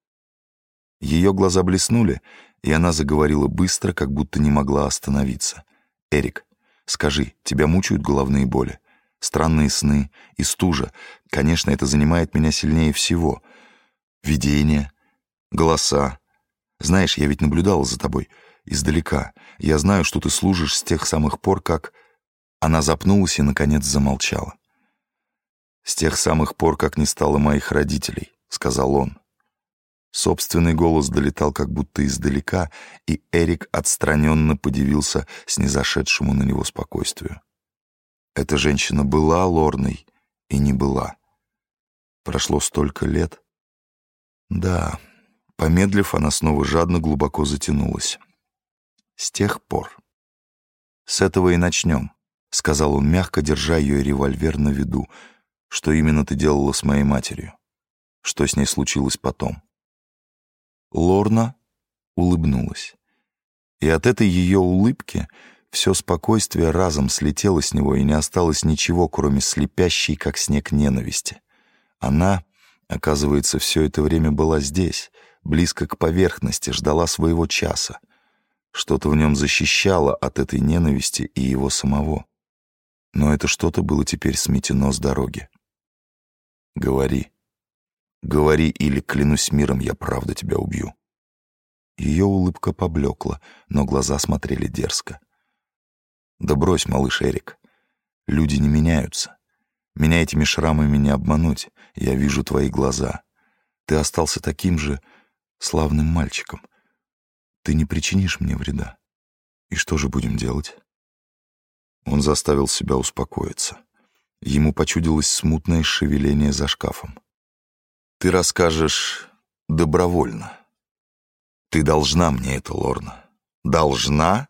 Ее глаза блеснули, и она заговорила быстро, как будто не могла остановиться. «Эрик, скажи, тебя мучают головные боли? Странные сны и стужа. Конечно, это занимает меня сильнее всего. Видение, голоса. Знаешь, я ведь наблюдала за тобой издалека. Я знаю, что ты служишь с тех самых пор, как...» Она запнулась и, наконец, замолчала. «С тех самых пор, как не стало моих родителей», — сказал он. Собственный голос долетал как будто издалека, и Эрик отстраненно подивился снизошедшему на него спокойствию. Эта женщина была Лорной и не была. Прошло столько лет. Да, помедлив, она снова жадно глубоко затянулась. С тех пор. С этого и начнем, — сказал он мягко, держа ее револьвер на виду. Что именно ты делала с моей матерью? Что с ней случилось потом? Лорна улыбнулась. И от этой ее улыбки все спокойствие разом слетело с него, и не осталось ничего, кроме слепящей, как снег, ненависти. Она, оказывается, все это время была здесь, близко к поверхности, ждала своего часа. Что-то в нем защищало от этой ненависти и его самого. Но это что-то было теперь сметено с дороги. «Говори», Говори или, клянусь миром, я правда тебя убью». Ее улыбка поблекла, но глаза смотрели дерзко. «Да брось, малыш Эрик. Люди не меняются. Меня этими шрамами не обмануть. Я вижу твои глаза. Ты остался таким же славным мальчиком. Ты не причинишь мне вреда. И что же будем делать? Он заставил себя успокоиться. Ему почудилось смутное шевеление за шкафом. Ты расскажешь добровольно. Ты должна мне это, Лорна. Должна?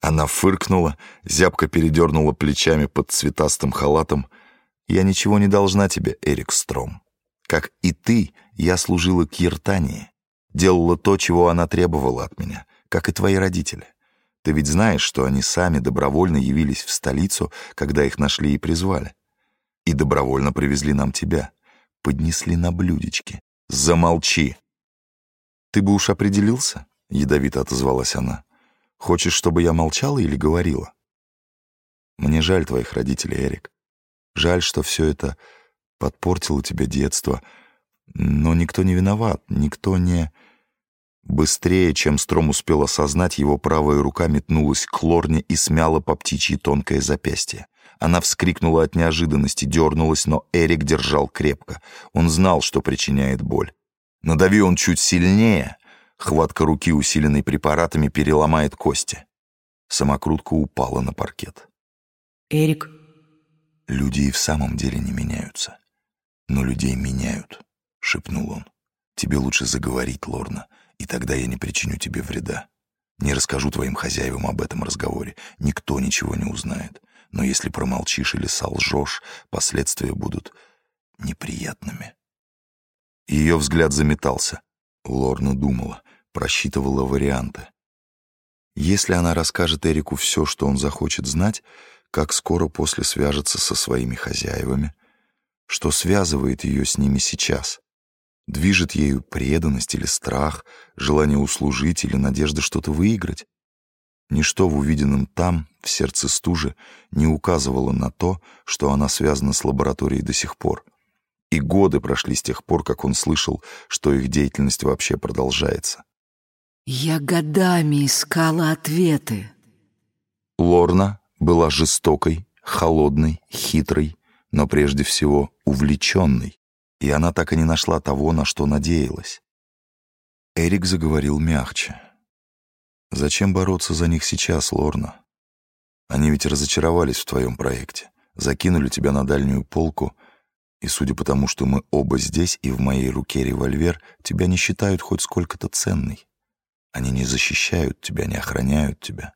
Она фыркнула, зябко передернула плечами под цветастым халатом. Я ничего не должна тебе, Эрик Стром. Как и ты, я служила Киртании, делала то, чего она требовала от меня, как и твои родители. Ты ведь знаешь, что они сами добровольно явились в столицу, когда их нашли и призвали. И добровольно привезли нам тебя. Поднесли на блюдечке. Замолчи. Ты бы уж определился, ядовито отозвалась она. Хочешь, чтобы я молчала или говорила? Мне жаль твоих родителей, Эрик. Жаль, что все это подпортило тебе детство. Но никто не виноват, никто не... Быстрее, чем Стром успел осознать, его правая рука метнулась к Лорне и смяла по птичьи тонкое запястье. Она вскрикнула от неожиданности, дернулась, но Эрик держал крепко. Он знал, что причиняет боль. Надави он чуть сильнее, хватка руки, усиленной препаратами, переломает кости. Самокрутка упала на паркет. Эрик. Люди и в самом деле не меняются. Но людей меняют, шепнул он. Тебе лучше заговорить, Лорна и тогда я не причиню тебе вреда. Не расскажу твоим хозяевам об этом разговоре. Никто ничего не узнает. Но если промолчишь или солжешь, последствия будут неприятными. Ее взгляд заметался. Лорна думала, просчитывала варианты. Если она расскажет Эрику все, что он захочет знать, как скоро после свяжется со своими хозяевами, что связывает ее с ними сейчас, Движет ею преданность или страх, желание услужить или надежда что-то выиграть? Ничто в увиденном там, в сердце стужи, не указывало на то, что она связана с лабораторией до сих пор. И годы прошли с тех пор, как он слышал, что их деятельность вообще продолжается. Я годами искала ответы. Лорна была жестокой, холодной, хитрой, но прежде всего увлеченной и она так и не нашла того, на что надеялась. Эрик заговорил мягче. «Зачем бороться за них сейчас, Лорна? Они ведь разочаровались в твоем проекте, закинули тебя на дальнюю полку, и, судя по тому, что мы оба здесь и в моей руке револьвер, тебя не считают хоть сколько-то ценной. Они не защищают тебя, не охраняют тебя.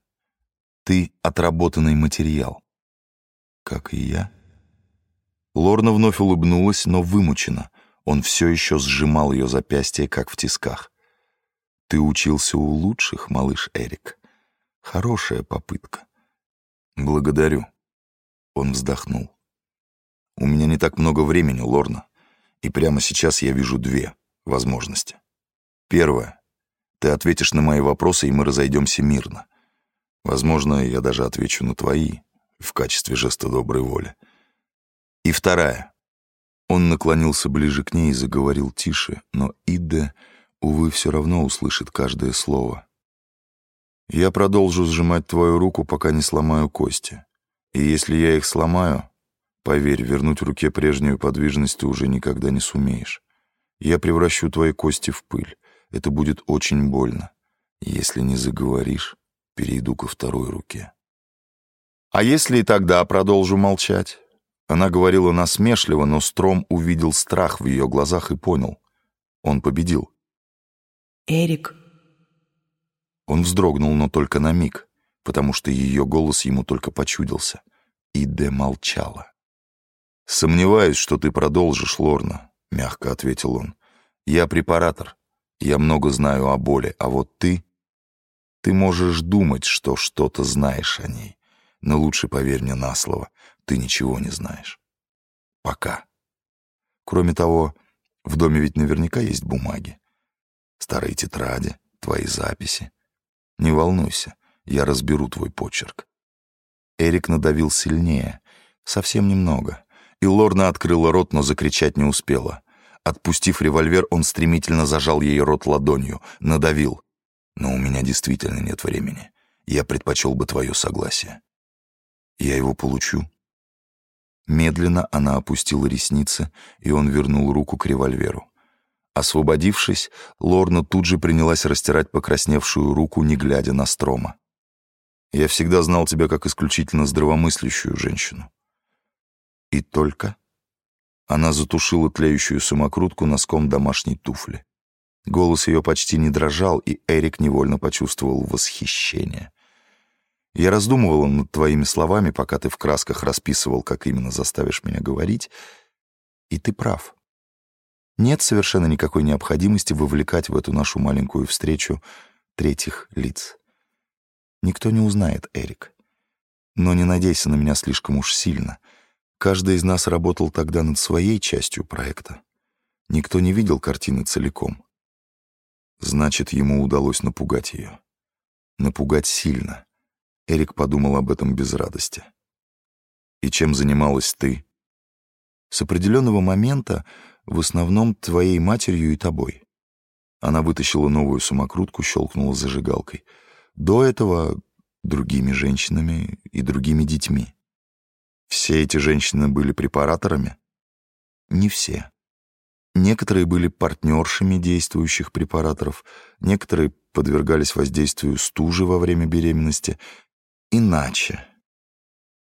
Ты — отработанный материал. Как и я». Лорна вновь улыбнулась, но вымучена. Он все еще сжимал ее запястье, как в тисках. «Ты учился у лучших, малыш Эрик. Хорошая попытка». «Благодарю». Он вздохнул. «У меня не так много времени, Лорна, и прямо сейчас я вижу две возможности. Первое. Ты ответишь на мои вопросы, и мы разойдемся мирно. Возможно, я даже отвечу на твои в качестве жеста доброй воли. И вторая. Он наклонился ближе к ней и заговорил тише, но Ида, увы, все равно услышит каждое слово. «Я продолжу сжимать твою руку, пока не сломаю кости. И если я их сломаю, поверь, вернуть руке прежнюю подвижность ты уже никогда не сумеешь. Я превращу твои кости в пыль. Это будет очень больно. Если не заговоришь, перейду ко второй руке». «А если и тогда продолжу молчать?» Она говорила насмешливо, но Стром увидел страх в ее глазах и понял. Он победил. «Эрик». Он вздрогнул, но только на миг, потому что ее голос ему только почудился. Иде молчала. «Сомневаюсь, что ты продолжишь, Лорна», — мягко ответил он. «Я препаратор. Я много знаю о боли, а вот ты... Ты можешь думать, что что-то знаешь о ней, но лучше поверь мне на слово ты ничего не знаешь. Пока. Кроме того, в доме ведь наверняка есть бумаги. Старые тетради, твои записи. Не волнуйся, я разберу твой почерк. Эрик надавил сильнее, совсем немного, и Лорна открыла рот, но закричать не успела. Отпустив револьвер, он стремительно зажал ей рот ладонью, надавил. «Но у меня действительно нет времени. Я предпочел бы твое согласие. Я его получу, Медленно она опустила ресницы, и он вернул руку к револьверу. Освободившись, Лорна тут же принялась растирать покрасневшую руку, не глядя на Строма. «Я всегда знал тебя как исключительно здравомыслящую женщину». «И только?» Она затушила тлеющую самокрутку носком домашней туфли. Голос ее почти не дрожал, и Эрик невольно почувствовал восхищение. «Я раздумывала над твоими словами, пока ты в красках расписывал, как именно заставишь меня говорить, и ты прав. Нет совершенно никакой необходимости вовлекать в эту нашу маленькую встречу третьих лиц. Никто не узнает, Эрик. Но не надейся на меня слишком уж сильно. Каждый из нас работал тогда над своей частью проекта. Никто не видел картины целиком. Значит, ему удалось напугать ее. Напугать сильно. Эрик подумал об этом без радости. «И чем занималась ты?» «С определенного момента в основном твоей матерью и тобой». Она вытащила новую самокрутку, щелкнула зажигалкой. До этого другими женщинами и другими детьми. Все эти женщины были препараторами? Не все. Некоторые были партнершами действующих препараторов, некоторые подвергались воздействию стужи во время беременности. Иначе.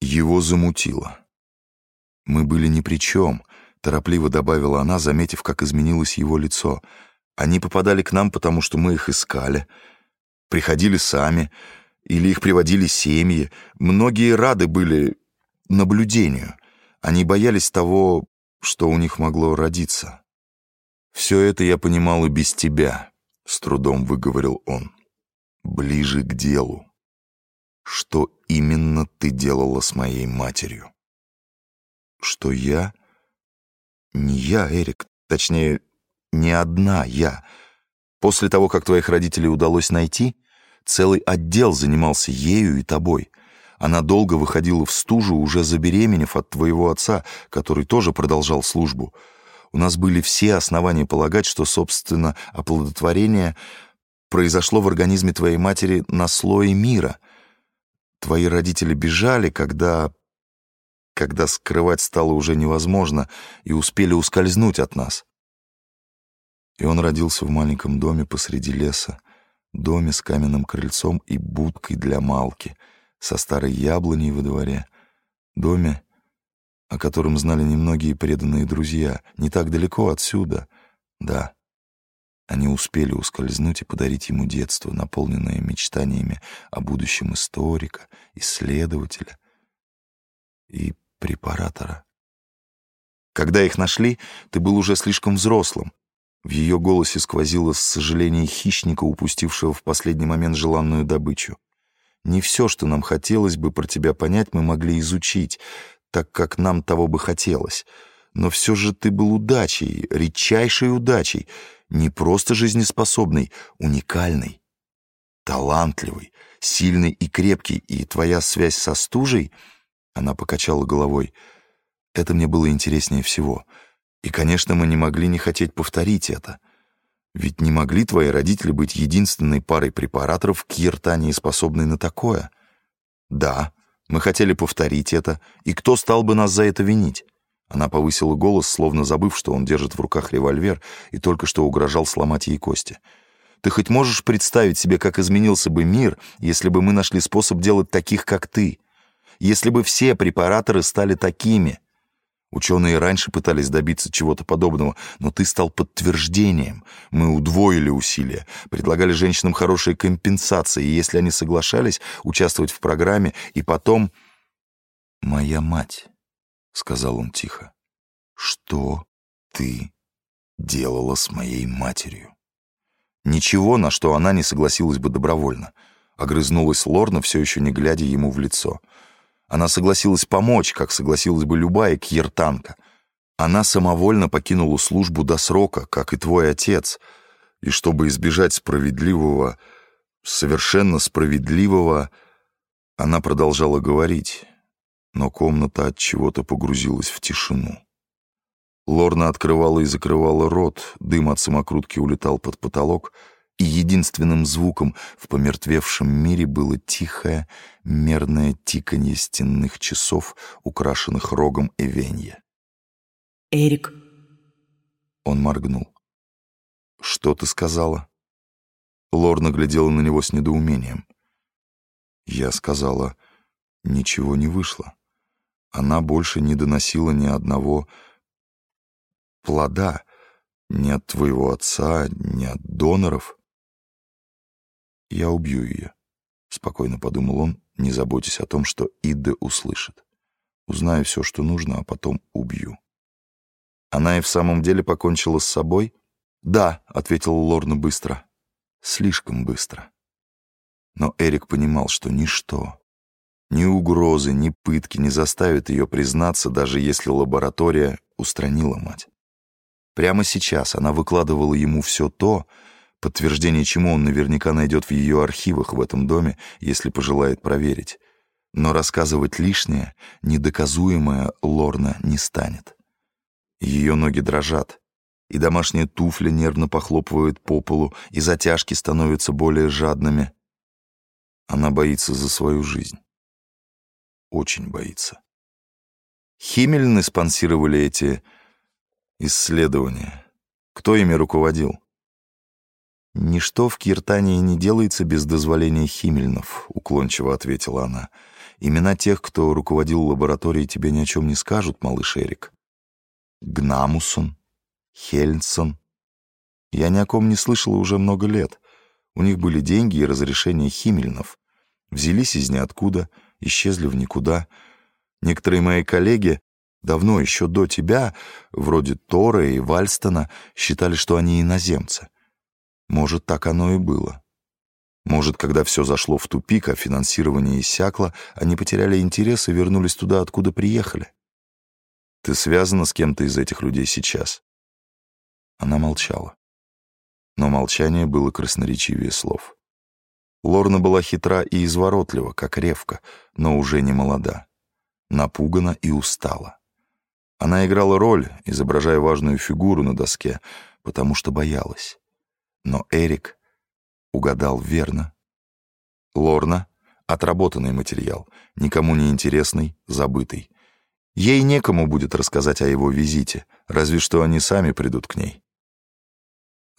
Его замутило. «Мы были ни при чем», — торопливо добавила она, заметив, как изменилось его лицо. «Они попадали к нам, потому что мы их искали, приходили сами, или их приводили семьи. Многие рады были наблюдению. Они боялись того, что у них могло родиться». «Все это я понимал и без тебя», — с трудом выговорил он. «Ближе к делу. Что именно ты делала с моей матерью?» «Что я?» «Не я, Эрик. Точнее, не одна я. После того, как твоих родителей удалось найти, целый отдел занимался ею и тобой». Она долго выходила в стужу, уже забеременев от твоего отца, который тоже продолжал службу. У нас были все основания полагать, что, собственно, оплодотворение произошло в организме твоей матери на слое мира. Твои родители бежали, когда... когда скрывать стало уже невозможно, и успели ускользнуть от нас. И он родился в маленьком доме посреди леса, доме с каменным крыльцом и будкой для Малки, со старой яблоней во дворе, доме, о котором знали немногие преданные друзья, не так далеко отсюда. Да, они успели ускользнуть и подарить ему детство, наполненное мечтаниями о будущем историка, исследователя и препаратора. Когда их нашли, ты был уже слишком взрослым. В ее голосе сквозило сожаление хищника, упустившего в последний момент желанную добычу. Не все, что нам хотелось бы про тебя понять, мы могли изучить, так как нам того бы хотелось. Но все же ты был удачей, редчайшей удачей, не просто жизнеспособной, уникальной, талантливой, сильный и крепкий, и твоя связь со стужей, она покачала головой, это мне было интереснее всего. И, конечно, мы не могли не хотеть повторить это. Ведь не могли твои родители быть единственной парой препараторов в Киртании, способной на такое. Да, мы хотели повторить это, и кто стал бы нас за это винить? Она повысила голос, словно забыв, что он держит в руках револьвер и только что угрожал сломать ей кости. Ты хоть можешь представить себе, как изменился бы мир, если бы мы нашли способ делать таких, как ты? Если бы все препараторы стали такими? Ученые раньше пытались добиться чего-то подобного, но ты стал подтверждением. Мы удвоили усилия, предлагали женщинам хорошие компенсации, и если они соглашались участвовать в программе, и потом... «Моя мать», — сказал он тихо, — «что ты делала с моей матерью?» Ничего, на что она не согласилась бы добровольно. Огрызнулась Лорна, все еще не глядя ему в лицо — она согласилась помочь, как согласилась бы любая кьертанка. Она самовольно покинула службу до срока, как и твой отец. И чтобы избежать справедливого, совершенно справедливого, она продолжала говорить, но комната от чего-то погрузилась в тишину. Лорна открывала и закрывала рот, дым от самокрутки улетал под потолок, и единственным звуком в помертвевшем мире было тихое, мерное тиканье стенных часов, украшенных рогом Эвенья. Эрик. Он моргнул. «Что ты сказала?» Лорна глядела на него с недоумением. Я сказала, ничего не вышло. Она больше не доносила ни одного плода, ни от твоего отца, ни от доноров. Я убью ее, — спокойно подумал он, не заботясь о том, что Ида услышит. Узнаю все, что нужно, а потом убью. Она и в самом деле покончила с собой? Да, — ответила Лорна быстро. Слишком быстро. Но Эрик понимал, что ничто, ни угрозы, ни пытки не заставят ее признаться, даже если лаборатория устранила мать. Прямо сейчас она выкладывала ему все то, подтверждение чему он наверняка найдет в ее архивах в этом доме, если пожелает проверить. Но рассказывать лишнее, недоказуемое Лорна не станет. Ее ноги дрожат, и домашние туфли нервно похлопывают по полу, и затяжки становятся более жадными. Она боится за свою жизнь. Очень боится. Химмельны спонсировали эти исследования. Кто ими руководил? «Ничто в Киртании не делается без дозволения Химмельнов», — уклончиво ответила она. «Имена тех, кто руководил лабораторией, тебе ни о чем не скажут, малыш Эрик. Гнамусон, Хельнсон. Я ни о ком не слышала уже много лет. У них были деньги и разрешение Химмельнов. Взялись из ниоткуда, исчезли в никуда. Некоторые мои коллеги давно, еще до тебя, вроде Тора и Вальстона, считали, что они иноземцы. Может, так оно и было. Может, когда все зашло в тупик, а финансирование иссякло, они потеряли интерес и вернулись туда, откуда приехали. Ты связана с кем-то из этих людей сейчас?» Она молчала. Но молчание было красноречивее слов. Лорна была хитра и изворотлива, как ревка, но уже не молода. Напугана и устала. Она играла роль, изображая важную фигуру на доске, потому что боялась. Но Эрик угадал верно. Лорна — отработанный материал, никому не интересный, забытый. Ей некому будет рассказать о его визите, разве что они сами придут к ней.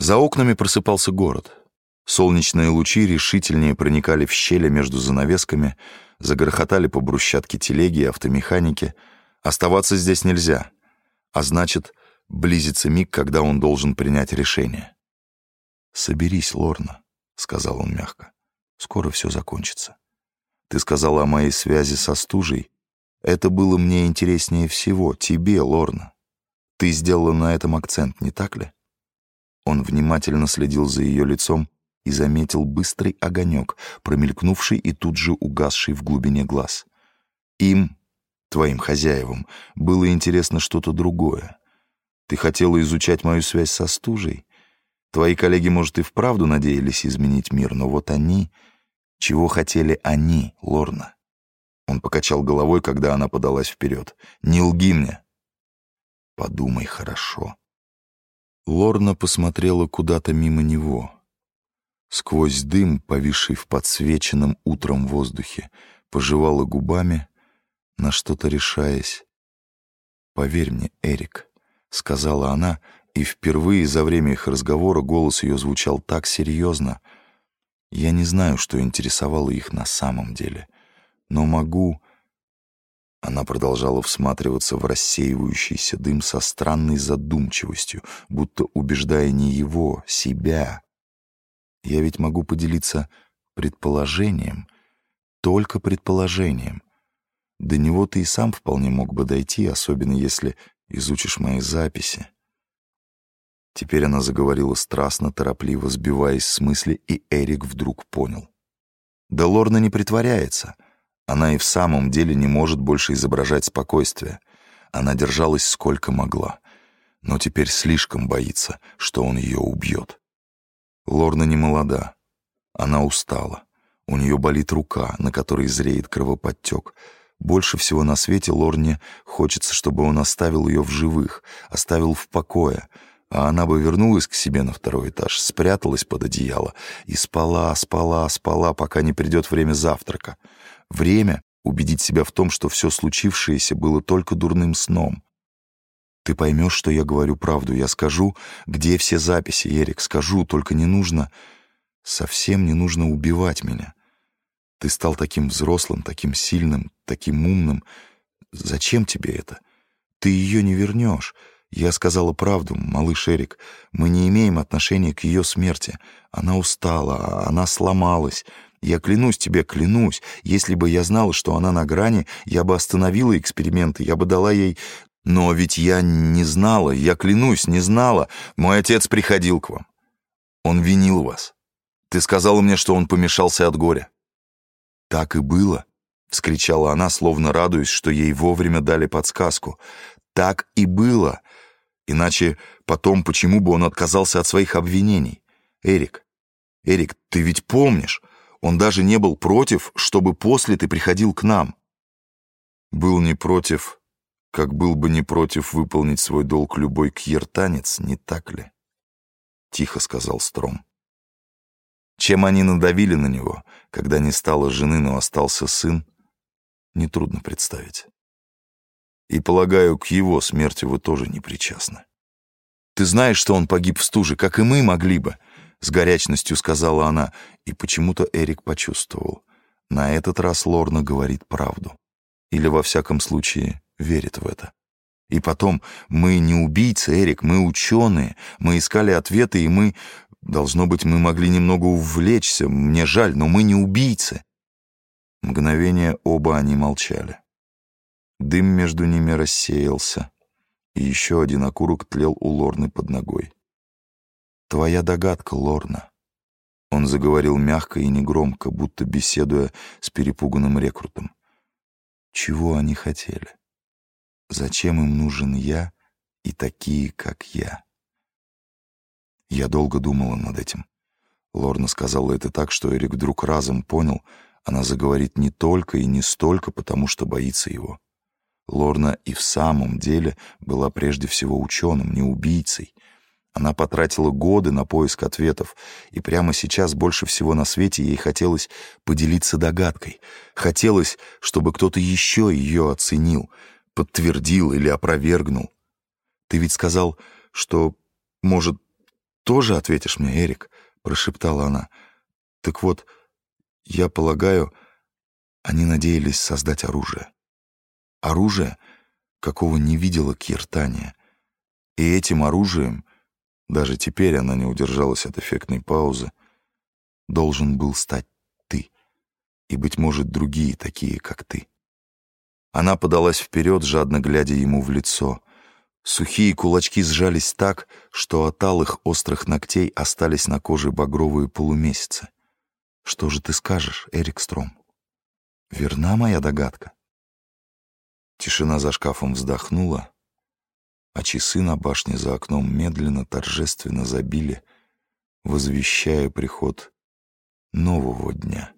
За окнами просыпался город. Солнечные лучи решительнее проникали в щели между занавесками, загрохотали по брусчатке телеги и автомеханики. Оставаться здесь нельзя, а значит, близится миг, когда он должен принять решение. «Соберись, Лорна», — сказал он мягко. «Скоро все закончится. Ты сказала о моей связи со стужей. Это было мне интереснее всего, тебе, Лорна. Ты сделала на этом акцент, не так ли?» Он внимательно следил за ее лицом и заметил быстрый огонек, промелькнувший и тут же угасший в глубине глаз. Им, твоим хозяевам, было интересно что-то другое. Ты хотела изучать мою связь со стужей, Твои коллеги, может, и вправду надеялись изменить мир, но вот они... Чего хотели они, Лорна? Он покачал головой, когда она подалась вперед. «Не лги мне!» «Подумай хорошо». Лорна посмотрела куда-то мимо него. Сквозь дым, повисший в подсвеченном утром воздухе, пожевала губами, на что-то решаясь. «Поверь мне, Эрик», — сказала она, и впервые за время их разговора голос ее звучал так серьезно. Я не знаю, что интересовало их на самом деле, но могу... Она продолжала всматриваться в рассеивающийся дым со странной задумчивостью, будто убеждая не его, себя. Я ведь могу поделиться предположением, только предположением. До него ты и сам вполне мог бы дойти, особенно если изучишь мои записи. Теперь она заговорила страстно, торопливо, сбиваясь с мысли, и Эрик вдруг понял. Да Лорна не притворяется. Она и в самом деле не может больше изображать спокойствие. Она держалась сколько могла, но теперь слишком боится, что он ее убьет. Лорна не молода. Она устала. У нее болит рука, на которой зреет кровоподтек. Больше всего на свете Лорне хочется, чтобы он оставил ее в живых, оставил в покое — а она бы вернулась к себе на второй этаж, спряталась под одеяло и спала, спала, спала, пока не придет время завтрака. Время убедить себя в том, что все случившееся было только дурным сном. Ты поймешь, что я говорю правду. Я скажу, где все записи, Эрик, скажу, только не нужно, совсем не нужно убивать меня. Ты стал таким взрослым, таким сильным, таким умным. Зачем тебе это? Ты ее не вернешь. Я сказала правду, малыш Эрик. Мы не имеем отношения к ее смерти. Она устала, она сломалась. Я клянусь тебе, клянусь, если бы я знала, что она на грани, я бы остановила эксперименты, я бы дала ей... Но ведь я не знала, я клянусь, не знала. Мой отец приходил к вам. Он винил вас. Ты сказала мне, что он помешался от горя. Так и было, — вскричала она, словно радуясь, что ей вовремя дали подсказку. Так и было. Иначе потом почему бы он отказался от своих обвинений? Эрик, Эрик, ты ведь помнишь, он даже не был против, чтобы после ты приходил к нам. Был не против, как был бы не против выполнить свой долг любой кьертанец, не так ли? Тихо сказал Стром. Чем они надавили на него, когда не стало жены, но остался сын, нетрудно представить. И, полагаю, к его смерти вы тоже не причастны. Ты знаешь, что он погиб в стуже, как и мы могли бы, с горячностью сказала она, и почему-то Эрик почувствовал. На этот раз Лорна говорит правду. Или, во всяком случае, верит в это. И потом, мы не убийцы, Эрик, мы ученые. Мы искали ответы, и мы... Должно быть, мы могли немного увлечься. Мне жаль, но мы не убийцы. Мгновение оба они молчали. Дым между ними рассеялся, и еще один окурок тлел у Лорны под ногой. «Твоя догадка, Лорна». Он заговорил мягко и негромко, будто беседуя с перепуганным рекрутом. «Чего они хотели? Зачем им нужен я и такие, как я?» Я долго думала над этим. Лорна сказала это так, что Эрик вдруг разом понял, она заговорит не только и не столько, потому что боится его. Лорна и в самом деле была прежде всего ученым, не убийцей, она потратила годы на поиск ответов, и прямо сейчас больше всего на свете ей хотелось поделиться догадкой. Хотелось, чтобы кто-то еще ее оценил, подтвердил или опровергнул. «Ты ведь сказал, что, может, тоже ответишь мне, Эрик?» — прошептала она. «Так вот, я полагаю, они надеялись создать оружие. Оружие, какого не видела Киртания. И этим оружием — даже теперь она не удержалась от эффектной паузы. Должен был стать ты. И, быть может, другие такие, как ты. Она подалась вперед, жадно глядя ему в лицо. Сухие кулачки сжались так, что от алых острых ногтей остались на коже багровые полумесяцы. «Что же ты скажешь, Эрик Стром? Верна моя догадка?» Тишина за шкафом вздохнула, а часы на башне за окном медленно, торжественно забили, возвещая приход нового дня.